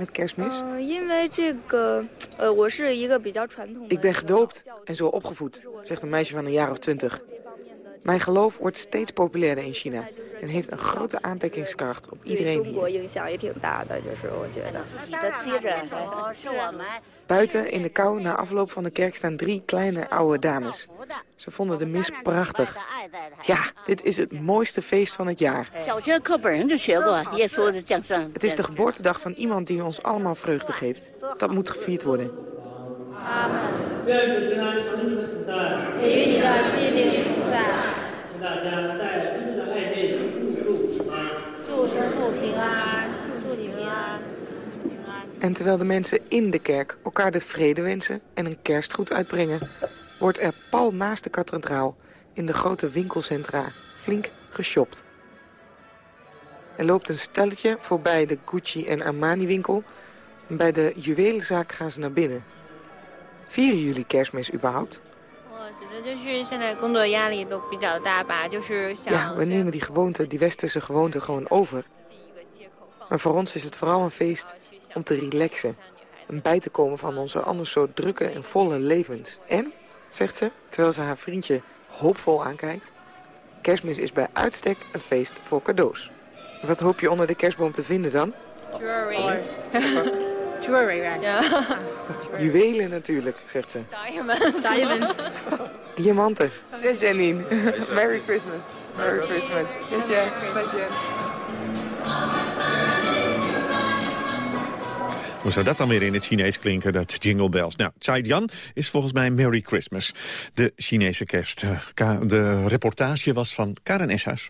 Met kerstmis? Ik ben gedoopt en zo opgevoed, zegt een meisje van een jaar of twintig. Mijn geloof wordt steeds populairder in China en heeft een grote aantrekkingskracht op iedereen hier. Buiten in de kou na afloop van de kerk staan drie kleine oude dames. Ze vonden de mis prachtig. Ja, dit is het mooiste feest van het jaar. Het is de geboortedag van iemand die ons allemaal vreugde geeft. Dat moet gevierd worden. 愿主之安常与你们同在，也与你的心灵同在。请大家在基督的爱内互助平安。祝神父平安，祝你平安。 En terwijl de mensen in de kerk elkaar de vrede wensen en een kerstgroet uitbrengen... wordt er pal naast de kathedraal in de grote winkelcentra flink geshopt. Er loopt een stelletje voorbij de Gucci en Armani winkel. En bij de juwelenzaak gaan ze naar binnen. Vieren jullie kerstmis überhaupt? Oh, ja, we nemen die gewoonte, die westerse gewoonte gewoon over. Maar voor ons is het vooral een feest om te relaxen. om bij te komen van onze anders zo drukke en volle levens. En, zegt ze, terwijl ze haar vriendje hoopvol aankijkt... kerstmis is bij uitstek een feest voor cadeaus. Wat hoop je onder de kerstboom te vinden dan? Jewelry. Juwelen natuurlijk, zegt ze. Diamonds. Diamonds. Diamanten. Zes Janine. Merry Christmas. Merry Christmas. Zes Jan. Jan. Hoe zou dat dan weer in het Chinees klinken, dat jingle bells? Nou, Chaidian is volgens mij Merry Christmas, de Chinese kerst. Eh, De reportage was van Karen Eshuis.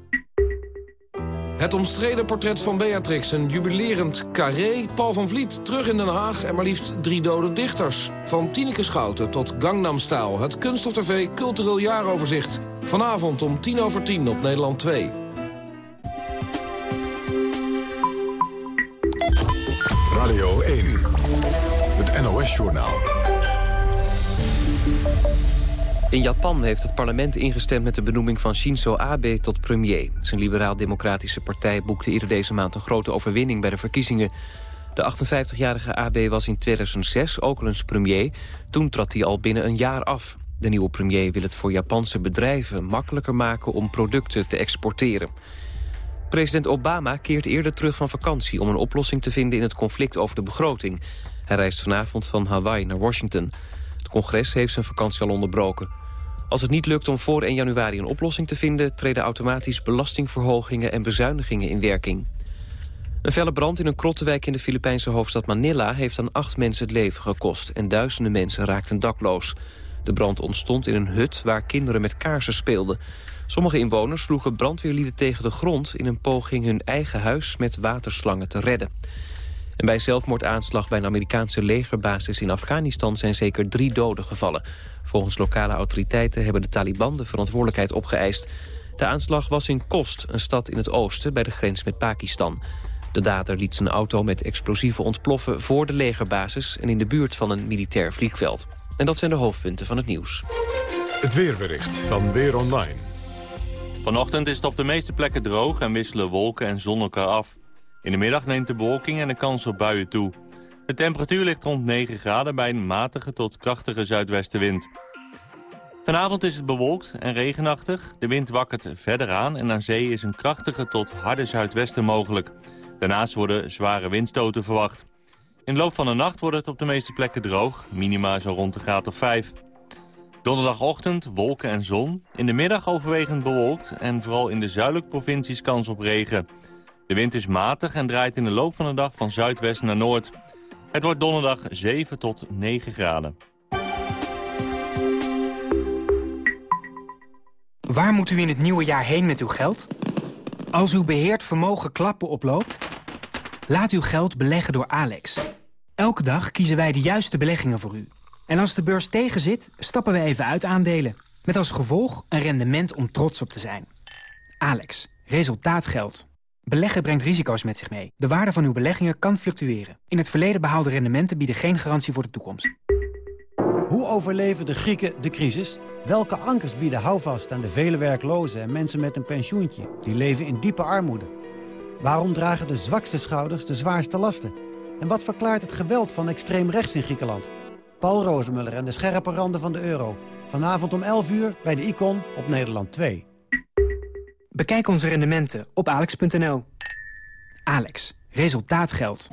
Het omstreden portret van Beatrix, een jubilerend carré... Paul van Vliet terug in Den Haag en maar liefst drie dode dichters. Van Tineke Schouten tot Gangnam Style. Het Kunststof TV Cultureel Jaaroverzicht. Vanavond om tien over tien op Nederland 2. Radio 1. Het NOS-journaal. In Japan heeft het parlement ingestemd met de benoeming van Shinzo Abe tot premier. Zijn liberaal-democratische partij boekte eerder deze maand een grote overwinning bij de verkiezingen. De 58-jarige Abe was in 2006 ook al eens premier. Toen trad hij al binnen een jaar af. De nieuwe premier wil het voor Japanse bedrijven makkelijker maken om producten te exporteren. President Obama keert eerder terug van vakantie om een oplossing te vinden in het conflict over de begroting. Hij reist vanavond van Hawaii naar Washington. Het congres heeft zijn vakantie al onderbroken. Als het niet lukt om voor 1 januari een oplossing te vinden... treden automatisch belastingverhogingen en bezuinigingen in werking. Een felle brand in een krottenwijk in de Filipijnse hoofdstad Manila... heeft aan acht mensen het leven gekost en duizenden mensen raakten dakloos. De brand ontstond in een hut waar kinderen met kaarsen speelden. Sommige inwoners sloegen brandweerlieden tegen de grond... in een poging hun eigen huis met waterslangen te redden. En bij zelfmoordaanslag bij een Amerikaanse legerbasis in Afghanistan... zijn zeker drie doden gevallen. Volgens lokale autoriteiten hebben de Taliban de verantwoordelijkheid opgeëist. De aanslag was in Kost, een stad in het oosten bij de grens met Pakistan. De dader liet zijn auto met explosieven ontploffen voor de legerbasis... en in de buurt van een militair vliegveld. En dat zijn de hoofdpunten van het nieuws. Het weerbericht van Weer Online. Vanochtend is het op de meeste plekken droog en wisselen wolken en zon elkaar af. In de middag neemt de bewolking en de kans op buien toe. De temperatuur ligt rond 9 graden bij een matige tot krachtige zuidwestenwind. Vanavond is het bewolkt en regenachtig. De wind wakkert verder aan en aan zee is een krachtige tot harde zuidwesten mogelijk. Daarnaast worden zware windstoten verwacht. In de loop van de nacht wordt het op de meeste plekken droog. Minima zo rond de graad of 5. Donderdagochtend wolken en zon. In de middag overwegend bewolkt en vooral in de zuidelijke provincies kans op regen. De wind is matig en draait in de loop van de dag van zuidwest naar noord. Het wordt donderdag 7 tot 9 graden. Waar moet u in het nieuwe jaar heen met uw geld? Als uw beheerd vermogen klappen oploopt, laat uw geld beleggen door Alex. Elke dag kiezen wij de juiste beleggingen voor u. En als de beurs tegenzit, stappen we even uit aandelen. Met als gevolg een rendement om trots op te zijn. Alex, resultaat geldt. Beleggen brengt risico's met zich mee. De waarde van uw beleggingen kan fluctueren. In het verleden behaalde rendementen bieden geen garantie voor de toekomst. Hoe overleven de Grieken de crisis? Welke ankers bieden houvast aan de vele werklozen en mensen met een pensioentje? Die leven in diepe armoede. Waarom dragen de zwakste schouders de zwaarste lasten? En wat verklaart het geweld van extreem rechts in Griekenland? Paul Rozemuller en de scherpe randen van de euro. Vanavond om 11 uur bij de Icon op Nederland 2. Bekijk onze rendementen op alex.nl. Alex, resultaat geldt.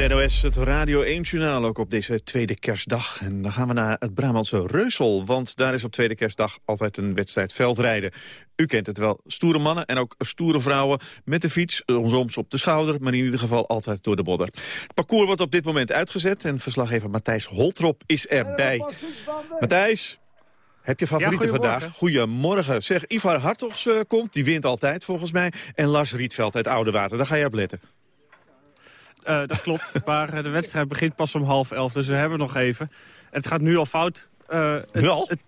De NOS, het Radio 1-journaal ook op deze tweede kerstdag. En dan gaan we naar het Brabantse Reusel, want daar is op tweede kerstdag altijd een wedstrijd veldrijden. U kent het wel, stoere mannen en ook stoere vrouwen met de fiets, eh, soms op de schouder, maar in ieder geval altijd door de bodder. Het parcours wordt op dit moment uitgezet en verslaggever Matthijs Holtrop is erbij. Matthijs, heb je favorieten Ja, goedemorgen. vandaag? Goedemorgen. Zeg, Ivar Hartogs eh, komt, die wint altijd volgens mij. En Lars Rietveld uit Oudewater, daar ga je op letten. Eh, dat klopt, maar eh, de wedstrijd begint pas om half elf, dus we hebben nog even. Het gaat nu al fout. Eh, het, al? Het,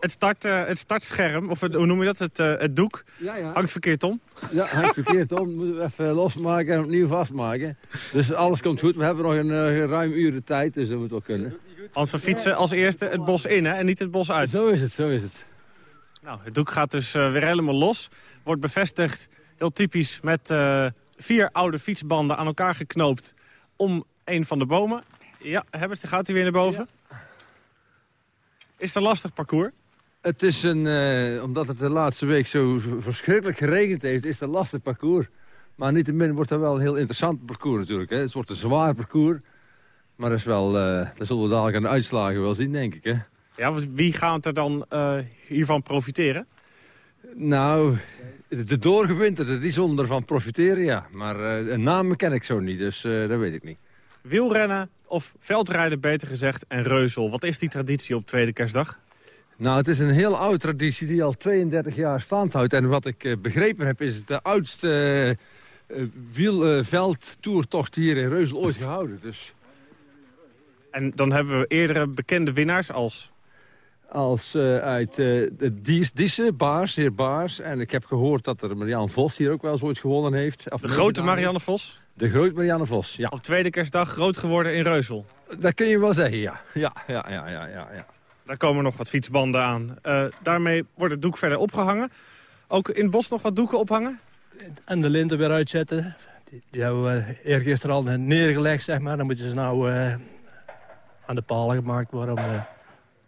het, start, het startscherm, of het, hoe noem je dat, het, het doek, Ja, ja. hangt verkeerd om. Ja, hangt verkeerd om. Moeten we even losmaken en opnieuw vastmaken. Dus alles komt goed. We hebben nog een ruim uur de tijd, dus dat moet wel kunnen. Want we fietsen als eerste het bos in hè, en niet het bos uit. Zo is het, zo is het. Nou, het doek gaat dus weer helemaal los. Wordt bevestigd, heel typisch, met eh, vier oude fietsbanden aan elkaar geknoopt om een van de bomen. Ja, Hebbers, dan gaat hij weer naar boven. Is het een lastig parcours? Het is een, eh, omdat het de laatste week zo verschrikkelijk geregend heeft, is het een lastig parcours. Maar niettemin wordt het wel een heel interessant parcours natuurlijk. Hè. Het wordt een zwaar parcours. Maar dat, is wel, dat zullen we dadelijk aan de uitslagen wel zien, denk ik. Hè. Ja, wie gaat er dan eh, hiervan profiteren? Nou, de doorgewinterde, die zullen ervan profiteren, ja. Maar eh, een naam ken ik zo niet, dus eh, dat weet ik niet. Wielrennen of veldrijden, beter gezegd, en reuzel. Wat is die traditie op tweede kerstdag? Nou, het is een heel oude traditie die al 32 jaar stand houdt. En wat ik eh, begrepen heb, is het de oudste uh, uh, wielveldtoertocht hier in Reuzel ooit gehouden. Dus En dan hebben we eerdere bekende winnaars als... als eh, uit eh, de Dies, Disse, Baars, heer Baars. En ik heb gehoord dat er Marianne Vos hier ook wel eens ooit gewonnen heeft. Of De grote Marianne Vos? De grote Marianne Vos, ja. Op tweede kerstdag groot geworden in Reuzel. Dat kun je wel zeggen, ja. Ja, ja, ja, ja, ja. ja. Daar komen nog wat fietsbanden aan. Eh, daarmee wordt het doek verder opgehangen. Ook in het bos nog wat doeken ophangen? En de linten weer uitzetten. Die, die hebben we eergisteren al neergelegd, zeg maar. Dan moeten ze nou eh, aan de palen gemaakt worden om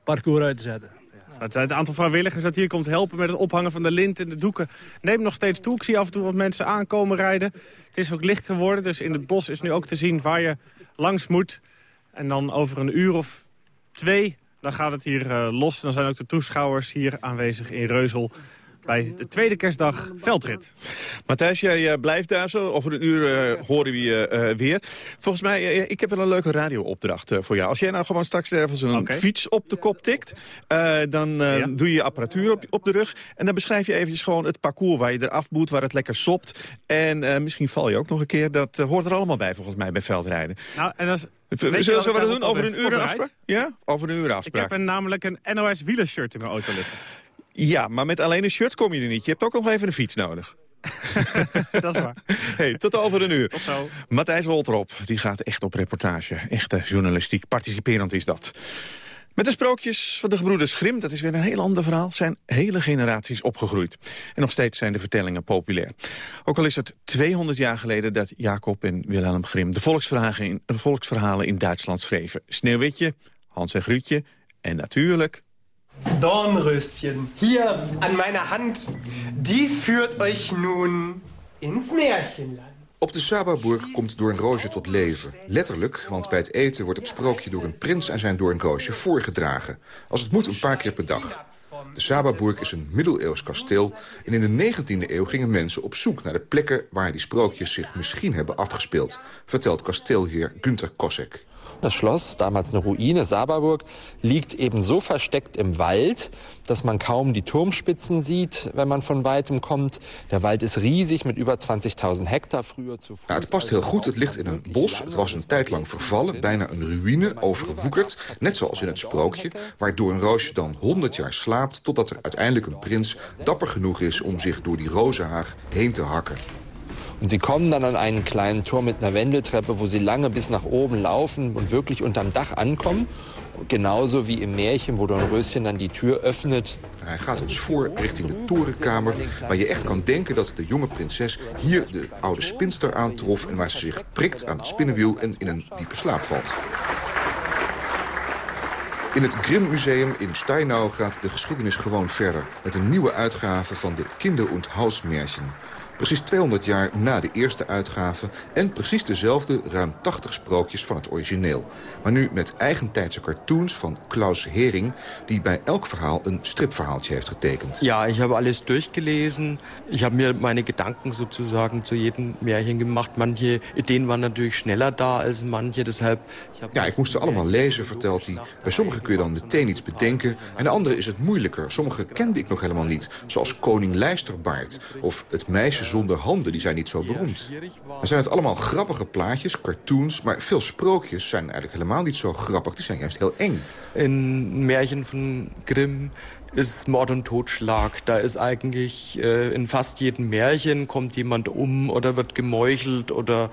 parcours uit te zetten. Het, aantal vrijwilligers dat hier komt helpen met het ophangen van de lint en de doeken neemt nog steeds toe. Ik zie af en toe wat mensen aankomen rijden. Het is ook licht geworden, dus in het bos is nu ook te zien waar je langs moet. En dan over een uur of twee, dan gaat het hier uh, los. Dan zijn ook de toeschouwers hier aanwezig in Reuzel bij de tweede kerstdag veldrit. Matthijs, jij uh, blijft daar zo. Over een uur uh, horen we je uh, weer. Volgens mij, ik heb wel een leuke radioopdracht voor jou. Als jij nou gewoon straks ergens een okay. fiets op de kop tikt... dan ja. doe je je apparatuur op, op, de rug... en dan beschrijf je eventjes gewoon het parcours waar je eraf moet... waar het lekker sopt. En misschien val je ook nog een keer. Dat hoort er allemaal bij, volgens mij, bij veldrijden. Nou, en als... Zullen we dat doen? Over een uur afspraak? Ja, over een uur afspraak. Ik heb een, namelijk een NOS wielershirt in mijn auto liggen. Ja, maar met alleen een shirt kom je er niet. Je hebt ook nog even een fiets nodig. dat is waar. Hey, tot over een uur. Tot zo. Matthijs Roltrop, die gaat echt op reportage. Echte journalistiek, participerend is dat. Met de sprookjes van de gebroeders Grimm, dat is weer een heel ander verhaal... zijn hele generaties opgegroeid. En nog steeds zijn de vertellingen populair. Ook al is het 200 jaar geleden dat Jacob en Wilhelm Grimm... de volksverhalen in, de volksverhalen in Duitsland schreven. Sneeuwwitje, Hans en Gruutje en natuurlijk... Dornröschen, hier an meiner Hand, die führt euch nun ins Märchenland. Op de Sababurg komt Doornroosje tot leven. Letterlijk, want bij het eten wordt het sprookje door een prins en zijn Doornroosje voorgedragen. Als het moet een paar keer per dag. De Sababurg is een middeleeuws kasteel en in de 19e eeuw gingen mensen op zoek naar de plekken waar die sprookjes zich misschien hebben afgespeeld, vertelt kasteelheer Günther Kossek. Das Schloss, damals eine Ruine, Saberburg, liegt eben so versteckt im Wald, dass man kaum die Turmspitzen sieht, wenn man von weitem kommt. Der Wald is riesig met über 20.000 hectare früher zu ja, Het past heel goed. Het ligt in een bos. Het was een tijd lang vervallen, bijna een ruïne, overwoekerd. Net zoals in het sprookje, waar door een roosje dan 100 jaar slaapt... totdat er uiteindelijk een prins dapper genoeg is om zich door die rozenhaag heen te hakken. Und sie kommen dann an einen kleinen Turm mit einer Wendeltreppe, wo sie lange bis nach oben laufen und wirklich unterm Dach ankommen. Genauso wie im Märchen, wo Dornröschen dann die Tür öffnet. Hij gaat ons voor richting de torenkamer, waar je echt kan denken dat de jonge prinses hier de oude spinster aantrof en waar ze zich prikt aan het spinnenwiel en in een diepe slaap valt. In het Grimm Museum in Steinau gaat de geschiedenis gewoon verder... met een nieuwe uitgave van de Kinder- und Hausmärchen. Precies 200 jaar na de eerste uitgave en precies dezelfde ruim 80 sprookjes van het origineel. Maar nu met eigentijdse cartoons van Klaus Hering... die bij elk verhaal een stripverhaaltje heeft getekend. Ja, ik heb alles durchgelesen. Ik heb mir meine Gedanken sozusagen zu jedem Märchen gemacht. Manche Ideen waren natuurlijk schneller da als manche, deshalb... Ja, ik moest ze allemaal lezen, vertelt hij. Bij sommige kun je dan meteen iets bedenken. En de andere is het moeilijker. Sommige kende ik nog helemaal niet. Zoals Koning Lijsterbaard of Het meisje zonder handen, die zijn niet zo beroemd. Dan zijn het allemaal grappige plaatjes, cartoons... maar veel sprookjes zijn eigenlijk helemaal niet zo grappig. Die zijn juist heel eng. In Märchen van Grimm ist Mord und Totschlag. Da ist eigentlich äh, in fast jedem Märchen kommt jemand um oder wird gemeuchelt oder...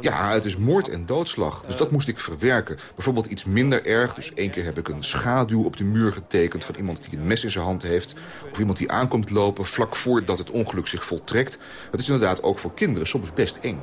Ja, het is moord en doodslag. Dus dat moest ik verwerken. Bijvoorbeeld iets minder erg. Dus één keer heb ik een schaduw op de muur getekend... van iemand die een mes in zijn hand heeft. Of iemand die aankomt lopen vlak voordat het ongeluk zich voltrekt. Het is inderdaad ook voor kinderen soms best eng.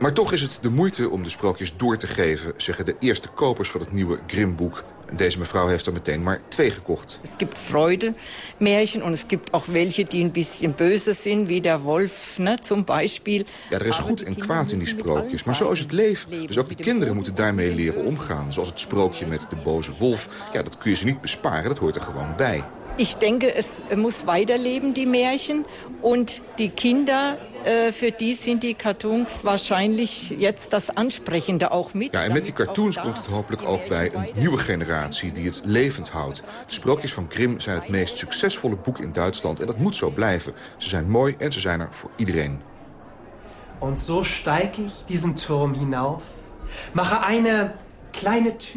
Maar toch is het de moeite om de sprookjes door te geven... zeggen de eerste kopers van het nieuwe Grimm-boek. Deze mevrouw heeft er meteen maar twee gekocht. Es gibt Freude-Märchen und es gibt auch welche, die ein bisschen böse sind, wie der Wolf ne, zum Beispiel. Ja, er is goed en kwaad in die sprookjes, maar zo is het leven. Dus ook die kinderen moeten daarmee leren omgaan. Zoals het sprookje met de boze wolf. Ja, dat kun je ze niet besparen, dat hoort er gewoon bij. Ich denke, es muss weiterleben, die Märchen. Und die Kinder, äh, für die sind die Cartoons wahrscheinlich jetzt das Ansprechende auch mit. Ja, en met die cartoons komt het hopelijk ook bij een nieuwe generatie die het levend houdt. De sprookjes van Grimm zijn het meest succesvolle boek in Duitsland. En dat moet zo blijven. Ze zijn mooi en ze zijn er voor iedereen. Und so steig ich diesen Turm hinauf, mache eine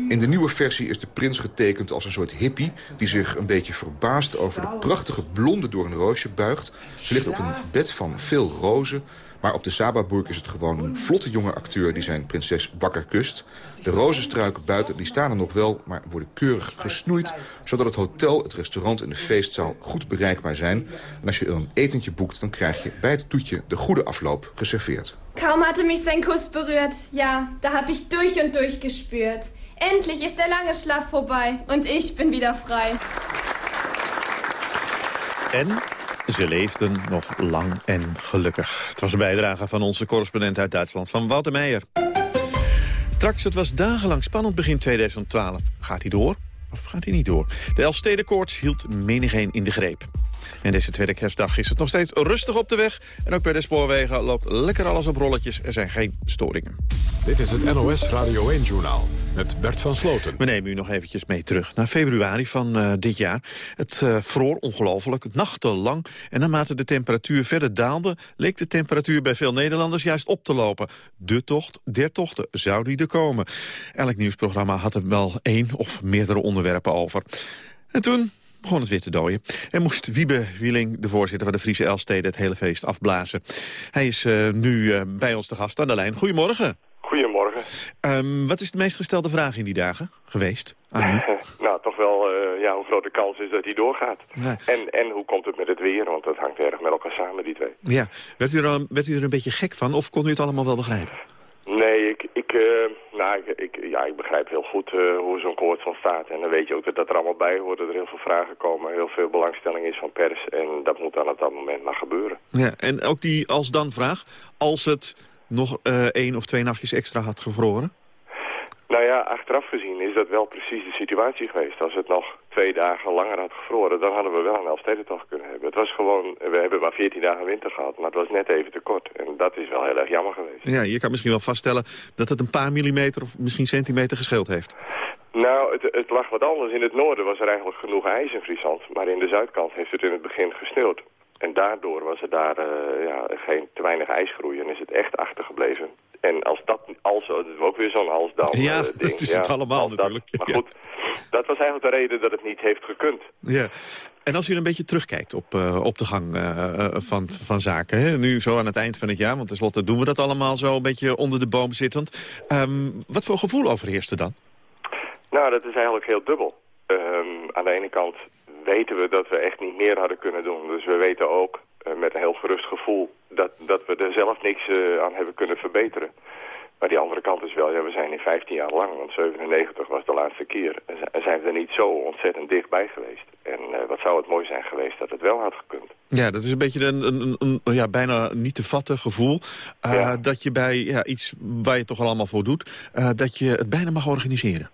in de nieuwe versie is de prins getekend als een soort hippie... die zich een beetje verbaast over de prachtige blonde door een roosje buigt. Ze ligt op een bed van veel rozen... Maar op de Sababurg is het gewoon een vlotte jonge acteur die zijn prinses wakker kust. De rozenstruiken buiten die staan er nog wel, maar worden keurig gesnoeid... zodat het hotel, het restaurant en de feestzaal goed bereikbaar zijn. En als je een etentje boekt, dan krijg je bij het toetje de goede afloop geserveerd. Kaum hatte mich sein Kuss berührt. Ja, da hab ich durch und durch gespürt. Endlich ist der lange Schlaf vorbei und ich bin wieder frei. En ze leefden nog lang en gelukkig. Het was een bijdrage van onze correspondent uit Duitsland, van Wouter Meijer. Straks, het was dagenlang spannend begin 2012. Gaat hij door of gaat hij niet door? De Elfstedenkoorts hield menigeen in de greep. En deze tweede kerstdag is het nog steeds rustig op de weg. En ook bij de spoorwegen loopt lekker alles op rolletjes. Er zijn geen storingen. Dit is het NOS Radio 1-journaal met Bert van Sloten. We nemen u nog eventjes mee terug naar februari van uh, dit jaar. Het uh, vroor ongelooflijk, nachtenlang. En naarmate de temperatuur verder daalde... leek de temperatuur bij veel Nederlanders juist op te lopen. De tocht der tochten zou die er komen. Elk nieuwsprogramma had er wel één of meerdere onderwerpen over. En toen begon het weer te dooien. En moest Wiebe Wieling, de voorzitter van de Friese Elstede, het hele feest afblazen. Hij is uh, nu uh, bij ons te gast aan de lijn. Goedemorgen. Goedemorgen. Um, wat is de meest gestelde vraag in die dagen geweest aan nou, toch wel uh, ja, hoe groot de kans is dat hij doorgaat. Ja. En, en hoe komt het met het weer, want dat hangt erg met elkaar samen, die twee. Ja. Werd u, er, werd u er een beetje gek van of kon u het allemaal wel begrijpen? Ik, uh, nou, ik, ja, ik begrijp heel goed uh, hoe zo'n koord van staat. En dan weet je ook dat dat er allemaal bij hoort, dat er heel veel vragen komen, heel veel belangstelling is van pers. En dat moet dan op dat moment maar gebeuren. Ja, en ook die als dan vraag, als het nog uh, één of twee nachtjes extra had gevroren? Nou ja, achteraf gezien is dat wel precies de situatie geweest. Als het nog twee dagen langer had gevroren, dan hadden we wel een Elfstedentocht kunnen hebben. Het was gewoon, we hebben maar 14 dagen winter gehad, maar het was net even te kort. En dat is wel heel erg jammer geweest. Ja, je kan misschien wel vaststellen dat het een paar millimeter of misschien centimeter gescheeld heeft. Nou, het, het lag wat anders. In het noorden was er eigenlijk genoeg ijs in Friesland, maar in de zuidkant heeft het in het begin gesneeuwd. En daardoor was er daar uh, ja, geen te weinig ijsgroei en is het echt achtergebleven. En als dat, als, dat is ook weer zo'n als dan Ja, uh, ding. dat is het allemaal natuurlijk. Dat, maar goed, dat was eigenlijk de reden dat het niet heeft gekund. Ja. En als u een beetje terugkijkt op, uh, op de gang uh, van, van zaken, hè? nu zo aan het eind van het jaar, want tenslotte doen we dat allemaal zo een beetje onder de boom zittend. Um, wat voor gevoel overheerste dan? Nou, dat is eigenlijk heel dubbel. Um, aan de ene kant weten we dat we echt niet meer hadden kunnen doen. Dus we weten ook met een heel gerust gevoel dat, dat we er zelf niks uh, aan hebben kunnen verbeteren. Maar die andere kant is wel, ja, we zijn in 15 jaar lang, want 97 was de laatste keer, en zijn we er niet zo ontzettend dichtbij geweest. En uh, wat zou het mooi zijn geweest dat het wel had gekund. Ja, dat is een beetje een, een, een, een ja, bijna niet te vatten gevoel. Uh, ja. Dat je bij ja, iets waar je toch al allemaal voor doet, uh, dat je het bijna mag organiseren.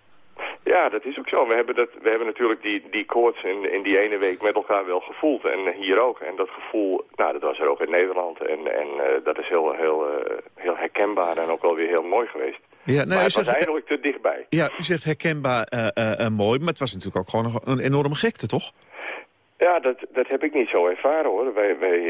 Ja, dat is ook zo. We hebben, dat, we hebben natuurlijk die, die koorts in, in die ene week met elkaar wel gevoeld. En hier ook. En dat gevoel, nou, dat was er ook in Nederland. En, en uh, dat is heel, heel, uh, heel herkenbaar en ook wel weer heel mooi geweest. Ja, nou, maar het zegt, was eigenlijk te dichtbij. Ja, u zegt herkenbaar uh, mooi, maar het was natuurlijk ook gewoon een enorme gekte, toch? Ja, dat, dat heb ik niet zo ervaren, hoor. Wij, wij,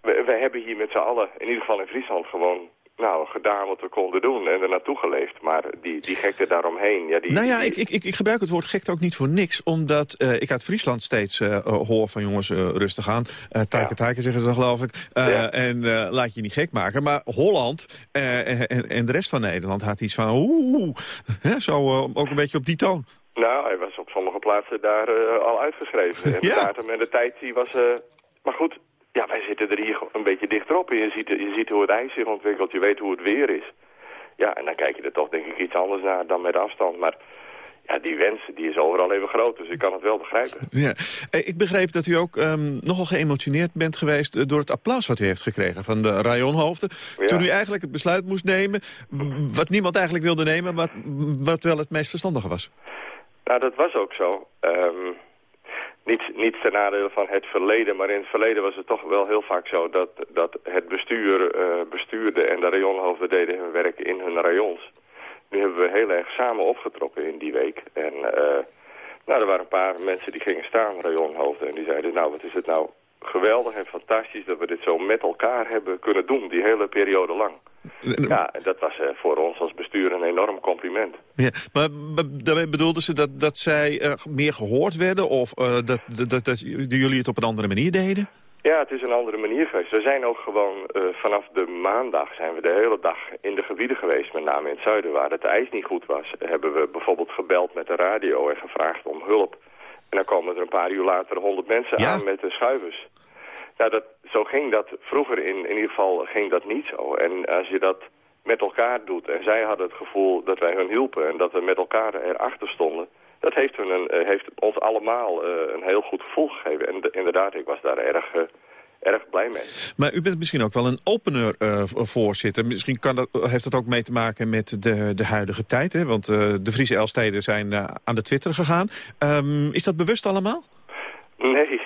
wij, wij hebben hier met z'n allen, in ieder geval in Friesland, gewoon nou, gedaan wat we konden doen en er naartoe geleefd. Maar die, die gekte daaromheen... Ja, die, nou ja, die... ik, ik, ik gebruik het woord gekte ook niet voor niks. Omdat uh, ik uit Friesland steeds uh, hoor van jongens uh, rustig aan. Uh, tijken, tijken zeggen ze dan geloof ik. Ja. En laat je niet gek maken. Maar Holland en, en, de rest van Nederland had iets van... Oeh, hè, zo ook een beetje op die toon. Nou, hij was op sommige plaatsen daar al uitgeschreven. En de ja. datum en de tijd die was... maar goed, ja, wij zitten er hier een beetje dichterop. En je ziet, je ziet hoe het ijs zich ontwikkelt. Je weet hoe het weer is. Ja, en dan kijk je er toch denk ik iets anders naar dan met afstand. Maar ja, die wens die is overal even groot. Dus ik kan het wel begrijpen. Ja. Ik begreep dat u ook um, nogal geëmotioneerd bent geweest... door het applaus wat u heeft gekregen van de rajonhoofden. Ja. Toen u eigenlijk het besluit moest nemen... wat niemand eigenlijk wilde nemen... maar wat wel het meest verstandige was. Nou, dat was ook zo. Um, niet, niet ten nadele van het verleden, maar in het verleden was het toch wel heel vaak zo dat, dat het bestuur uh, bestuurde en de rayonhoofden deden hun werk in hun rayons. Nu hebben we heel erg samen opgetrokken in die week. En uh, nou, er waren een paar mensen die gingen staan, rayonhoofden, en die zeiden, nou wat is het nou geweldig en fantastisch dat we dit zo met elkaar hebben kunnen doen, die hele periode lang. Ja, en dat was uh, voor ons als bestuur een enorm compliment. Ja, maar, daarmee bedoelden ze dat, dat zij uh, meer gehoord werden... of uh, dat, dat, dat, dat, jullie het op een andere manier deden? Ja, het is een andere manier geweest. We zijn ook gewoon vanaf de maandag zijn we de hele dag in de gebieden geweest... met name in het zuiden waar het ijs niet goed was. Hebben we bijvoorbeeld gebeld met de radio en gevraagd om hulp. En dan komen er een paar uur later honderd mensen ja. aan met de schuivers. Nou, dat, zo ging dat vroeger in, in ieder geval ging dat niet zo. En als je dat met elkaar doet en zij hadden het gevoel dat wij hun hielpen en dat we met elkaar erachter stonden, dat heeft, hun een, heeft ons allemaal uh, een heel goed gevoel gegeven. En de, inderdaad, ik was daar erg, uh, erg blij mee. Maar u bent misschien ook wel een opener uh, voorzitter. Misschien kan dat, heeft dat ook mee te maken met de, de huidige tijd, hè? want de Friese Elsteden zijn aan de Twitter gegaan. Um, is dat bewust allemaal? Nee,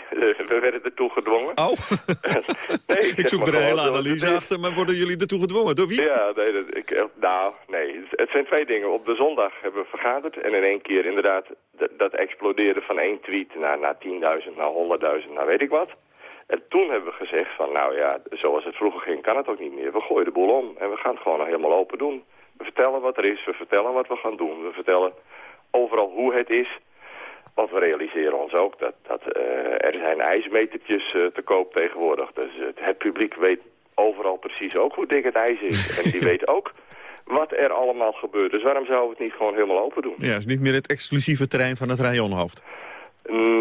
we werden ertoe gedwongen. Oh, nee, ik, ik zoek er een hele analyse achter, maar worden jullie ertoe gedwongen? Door wie? Ja, nee, dat, ik, nou, nee. Het zijn twee dingen. Op de zondag hebben we vergaderd en in één keer inderdaad, dat, dat explodeerde van één tweet naar, naar 10.000, naar 100.000, naar weet ik wat. En toen hebben we gezegd van, nou ja, zoals het vroeger ging, kan het ook niet meer. We gooien de boel om en we gaan het gewoon nog helemaal open doen. We vertellen wat er is, we vertellen wat we gaan doen. We vertellen overal hoe het is. Want we realiseren ons ook dat, dat uh, er zijn ijsmetertjes uh, te koop tegenwoordig. Dus het, het publiek weet overal precies ook hoe dik het ijs is. en die weet ook wat er allemaal gebeurt. Dus waarom zouden we het niet gewoon helemaal open doen? Ja, het is niet meer het exclusieve terrein van het rajonhoofd.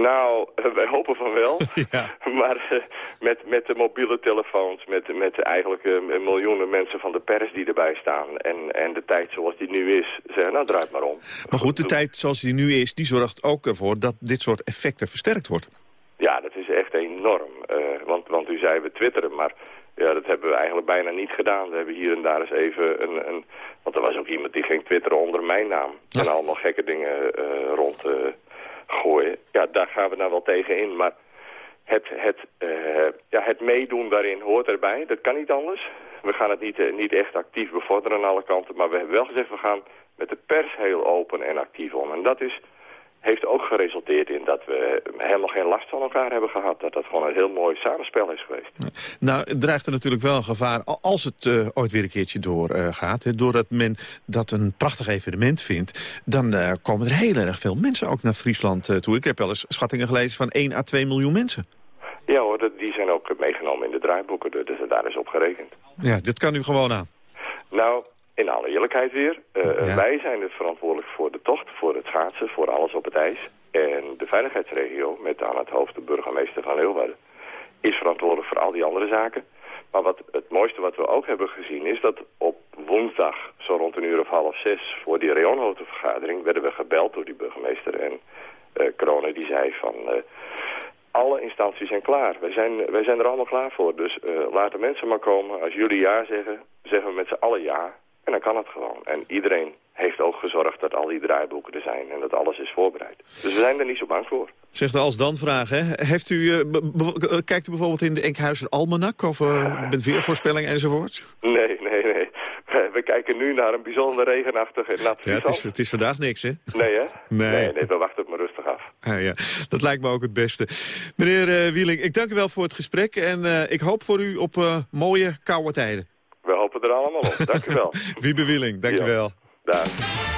Nou, wij hopen van wel. ja. Maar uh, met, met de mobiele telefoons, met, met eigenlijk uh, miljoenen mensen van de pers die erbij staan... En, en de tijd zoals die nu is, zeggen nou draait maar om. Maar goed, de tijd zoals die nu is, die zorgt ook ervoor dat dit soort effecten versterkt wordt. Ja, dat is echt enorm. Uh, want, want u zei we twitteren, maar ja, dat hebben we eigenlijk bijna niet gedaan. We hebben hier en daar eens even een... een want er was ook iemand die ging twitteren onder mijn naam. Ja. En allemaal gekke dingen rond gooien. Ja, daar gaan we nou wel tegen in. Maar het, het, uh, ja, het meedoen daarin hoort erbij. Dat kan niet anders. We gaan het niet, uh, niet echt actief bevorderen aan alle kanten. Maar we hebben wel gezegd, we gaan met de pers heel open en actief om. En dat is heeft ook geresulteerd in dat we helemaal geen last van elkaar hebben gehad. Dat dat gewoon een heel mooi samenspel is geweest. Nou, dreigt er natuurlijk wel een gevaar als het uh, ooit weer een keertje doorgaat. Uh, doordat men dat een prachtig evenement vindt, dan uh, komen er heel erg veel mensen ook naar Friesland toe. Ik heb wel eens schattingen gelezen van 1 à 2 miljoen mensen. Ja hoor, die zijn ook meegenomen in de draaiboeken, dus daar is op gerekend. Ja, dit kan u gewoon aan. Nou, in alle eerlijkheid weer. Uh, ja. Wij zijn dus verantwoordelijk voor de tocht, voor het schaatsen, voor alles op het ijs. En de veiligheidsregio, met aan het hoofd de burgemeester van Leeuwarden, is verantwoordelijk voor al die andere zaken. Maar wat, het mooiste wat we ook hebben gezien is dat op woensdag, zo rond een uur of half zes, voor die Reonhotenvergadering, werden we gebeld door die burgemeester. En uh, Corona die zei van, uh, alle instanties zijn klaar. Wij zijn, wij zijn er allemaal klaar voor. Dus laat de mensen maar komen. Als jullie ja zeggen, zeggen we met z'n allen ja. En dan kan het gewoon. En iedereen heeft ook gezorgd dat al die draaiboeken er zijn en dat alles is voorbereid. Dus we zijn er niet zo bang voor. Zegt de als dan vraag, hè? Heeft u, uh, kijkt u bijvoorbeeld in de Enkhuizen Almanak of uh, met weervoorspelling enzovoort? Nee, nee, nee. We kijken nu naar een bijzonder regenachtige nat Ja, het is, het is vandaag niks, hè? Nee, hè? Nee. Nee, nee we wachten het maar rustig af. Ah, ja. Dat lijkt me ook het beste. Meneer uh, Wieling, ik dank u wel voor het gesprek en ik hoop voor u op mooie, koude tijden. We hopen er allemaal op. Dank u wel. Wiebe Wieling, dank u wel. Dag.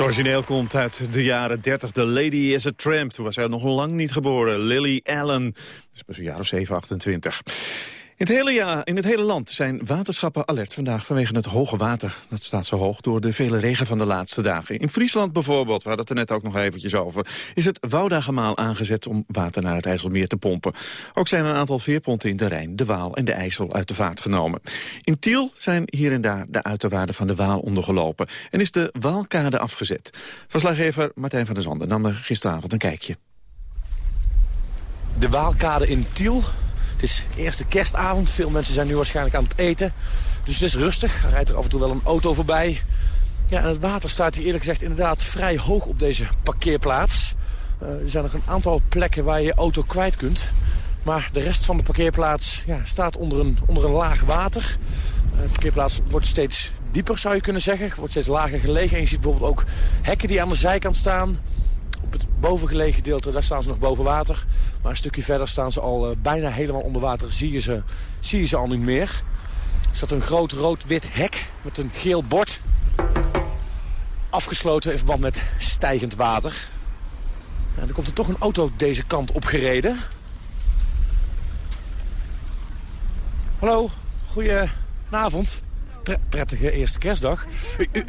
Origineel komt uit de jaren 30. The Lady is a Tramp. Toen was hij nog lang niet geboren. Lily Allen. Dus pas een jaar of 7, 28. In het, hele jaar, in het hele land zijn waterschappen alert vandaag vanwege het hoge water. Dat staat zo hoog door de vele regen van de laatste dagen. In Friesland bijvoorbeeld, hadden het er net ook nog eventjes over... is het Woudagemaal aangezet om water naar het IJsselmeer te pompen. Ook zijn een aantal veerponten in de Rijn, de Waal en de IJssel uit de vaart genomen. In Tiel zijn hier en daar de uiterwaarden van de Waal ondergelopen... en is de Waalkade afgezet. Verslaggever Martijn van der Zanden nam er gisteravond een kijkje. De Waalkade in Tiel, het is eerste kerstavond. Veel mensen zijn nu waarschijnlijk aan het eten. Dus het is rustig. Er rijdt er af en toe wel een auto voorbij. Ja, en het water staat hier eerlijk gezegd inderdaad vrij hoog op deze parkeerplaats. er zijn nog een aantal plekken waar je je auto kwijt kunt. Maar de rest van de parkeerplaats ja, staat onder een, onder een laag water. de parkeerplaats wordt steeds dieper, zou je kunnen zeggen. Wordt steeds lager gelegen. En je ziet bijvoorbeeld ook hekken die aan de zijkant staan. Op het bovengelegen gedeelte, daar staan ze nog boven water. Maar een stukje verder staan ze al bijna helemaal onder water. Zie je ze, zie je ze al niet meer. Er staat een groot rood-wit hek met een geel bord. Afgesloten in verband met stijgend water. En dan komt er toch een auto deze kant opgereden. Hallo, goedenavond. Pre prettige eerste kerstdag. U, u,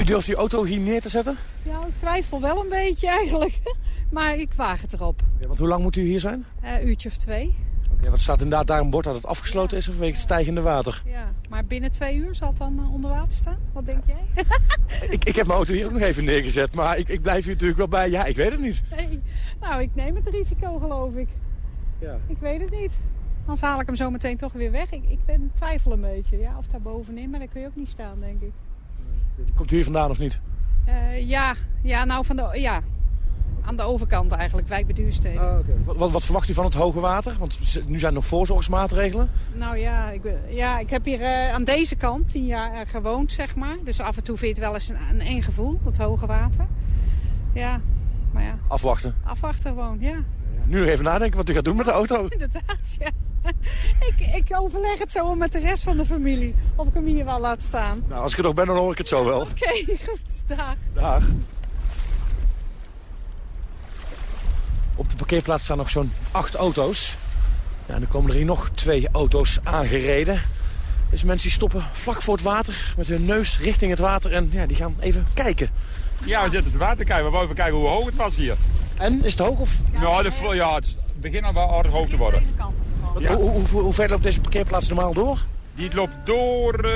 u, durft uw auto hier neer te zetten? Ja, ik twijfel wel een beetje eigenlijk. Maar ik waag het erop. Ja, want hoe lang moet u hier zijn? Een uh, uurtje of twee. Ja, wat staat inderdaad daar een bord dat het afgesloten is vanwege het stijgende water? Ja, maar binnen twee uur zal het dan uh, onder water staan? Wat denk jij? ik, ik heb mijn auto hier ook nog even neergezet, maar ik, ik blijf hier natuurlijk wel bij. Ja, ik weet het niet. Nee. Nou, ik neem het risico geloof ik. Ja. Ik weet het niet. Anders haal ik hem zo meteen toch weer weg. Ik, ik ben twijfel een beetje, ja, of daar bovenin, maar daar kun je ook niet staan, denk ik. Komt u hier vandaan of niet? Uh, ja, ja, nou van de, ja, aan de overkant eigenlijk, wijk bij Duurstede. Ah, okay. wat, wat, wat, verwacht u van het hoge water? Want nu zijn er nog voorzorgsmaatregelen. Nou ja, ik, ja, ik heb hier uh, aan deze kant tien jaar uh, gewoond, zeg maar. Dus af en toe vind je het wel eens een, een eng gevoel, dat hoge water. Ja, maar ja. Afwachten? Afwachten gewoon, ja. Nu nog even nadenken wat u gaat doen met de auto. Inderdaad, ja. ik, ik overleg het zo met de rest van de familie. Of ik hem hier wel laat staan. Nou, als ik er nog ben, dan hoor ik het zo wel. Oké, okay, goed. Dag. Dag. Op de parkeerplaats staan nog zo'n acht auto's. Ja, en dan komen er hier nog twee auto's aangereden. Dus mensen die stoppen vlak voor het water met hun neus richting het water. En ja, die gaan even kijken. Ja, we zitten het water kijken. We wou even kijken hoe hoog het was hier. En, is het hoog? Of? Ja, de, ja het begint al wel aardig hoog te worden. Ja. Hoe, hoe, hoe, ver loopt deze parkeerplaats normaal door? Die loopt door uh,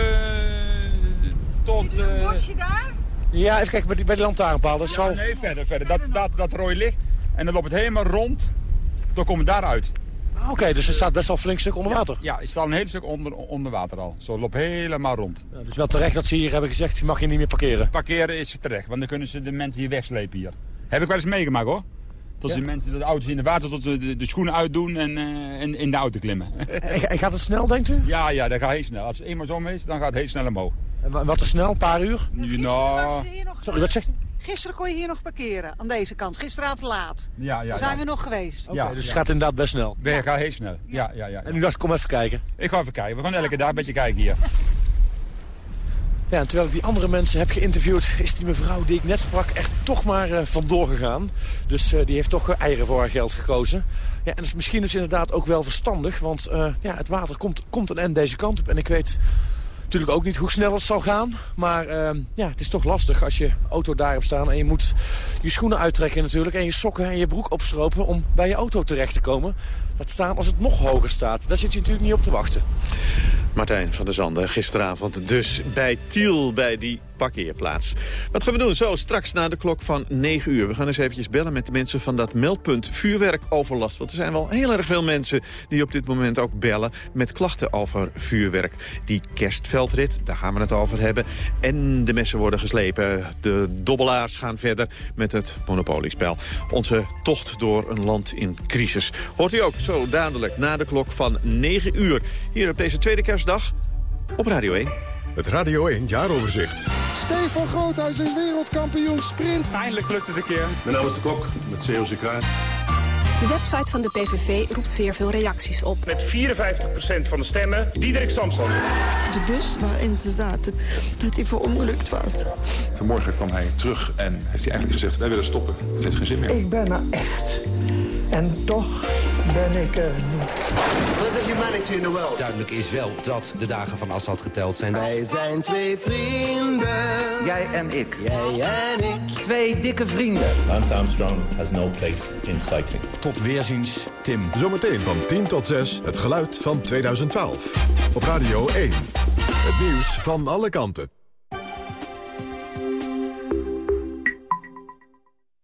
tot... Uh... Een bordje daar? Ja, even kijken bij die, bij die lantaarnpaal. Dat ja, zal... Nee, verder, verder. Dat, dat, dat rooi licht. En dan loopt het helemaal rond. Dan komt het daaruit. Ah, Oké, okay, dus het staat best wel een flink stuk onder water. Ja, het staat een heel stuk onder, onder water al. Zo loopt helemaal rond. Ja, dus wel terecht dat ze hier hebben gezegd, je mag je niet meer parkeren. Parkeren is terecht, want dan kunnen ze de mensen hier wegslepen hier. Heb ik wel eens meegemaakt hoor. Tot ja? de mensen de auto's in de water, tot ze de, de schoenen uitdoen en uh, in, in, de auto klimmen. en gaat het snel, denkt u? Ja, ja, dat gaat heel snel. Als het eenmaal zo is, dan gaat het heel snel omhoog. En wat is snel? Een paar uur? Nou... Sorry, wat zegt u? Gisteren kon je hier nog parkeren, aan deze kant. Gisteravond laat. Ja, ja, Daar zijn ja. we nog geweest. Okay, ja, dus het gaat inderdaad best snel? Nee, het gaat heel snel. Ja, ja, ja, En u dacht, kom even kijken? Ik ga even kijken. We gaan elke dag een beetje kijken hier. Ja, en terwijl ik die andere mensen heb geïnterviewd... is die mevrouw die ik net sprak echt toch maar uh, vandoor gegaan. Dus uh, die heeft toch uh, eieren voor haar geld gekozen. Ja, en dat is misschien dus inderdaad ook wel verstandig. Want ja, het water komt, komt end deze kant op. En ik weet natuurlijk ook niet hoe snel het zal gaan. Maar ja, het is toch lastig als je auto daar hebt staan... en je moet je schoenen uittrekken natuurlijk... en je sokken en je broek opstropen om bij je auto terecht te komen. Laat staan als het nog hoger staat. Daar zit je natuurlijk niet op te wachten. Martijn van der Zanden, gisteravond dus bij Tiel, bij die parkeerplaats. Wat gaan we doen? Zo, straks na de klok van 9 uur. We gaan eens eventjes bellen met de mensen van dat meldpunt vuurwerkoverlast. Want er zijn wel heel erg veel mensen die op dit moment ook bellen... met klachten over vuurwerk. Die kerstveldrit, daar gaan we het over hebben. En de messen worden geslepen. De dobbelaars gaan verder met het monopoliespel. Onze tocht door een land in crisis. Hoort u ook zo dadelijk na de klok van 9 uur. Hier op deze tweede kerstdag op Radio 1. Het Radio 1 jaaroverzicht. Stefan Groothuis is wereldkampioen sprint. Eindelijk lukt het een keer. Mijn naam is de Kok, met COCK. De website van de PVV roept zeer veel reacties op. Met 54% van de stemmen, Diederik Samson. De bus waarin ze zaten, dat die verongelukt was. Vanmorgen kwam hij terug en heeft hij eigenlijk gezegd... wij willen stoppen, het heeft geen zin meer. Ik ben er echt. En toch ben ik er niet. What is the humanity in the world? Duidelijk is wel dat de dagen van Assad geteld zijn. Wij zijn twee vrienden. Jij en ik. Jij en ik. Twee dikke vrienden. Lance Armstrong has no place in cycling. Tot weerziens, Tim. Zometeen van 10 tot 6 het geluid van 2012. Op Radio 1. Het nieuws van alle kanten.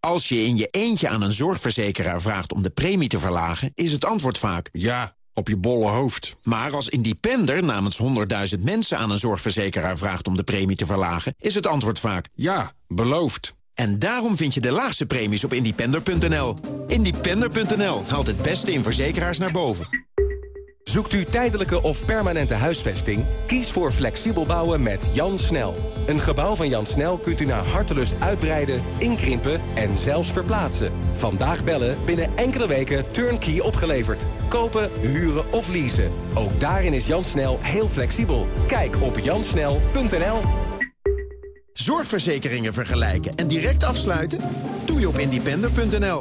Als je in je eentje aan een zorgverzekeraar vraagt om de premie te verlagen... is het antwoord vaak ja, op je bolle hoofd. Maar als independer namens 100.000 mensen aan een zorgverzekeraar vraagt... om de premie te verlagen, is het antwoord vaak ja, beloofd. En daarom vind je de laagste premies op independer.nl. Independer.nl haalt het beste in verzekeraars naar boven. Zoekt u tijdelijke of permanente huisvesting? Kies voor flexibel bouwen met Jan Snel. Een gebouw van Jan Snel kunt u naar hartelust uitbreiden, inkrimpen en zelfs verplaatsen. Vandaag bellen, binnen enkele weken turnkey opgeleverd. Kopen, huren of leasen. Ook daarin is Jan Snel heel flexibel. Kijk op jansnel.nl. Zorgverzekeringen vergelijken en direct afsluiten? Doe je op independer.nl.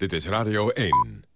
Dit is Radio 1.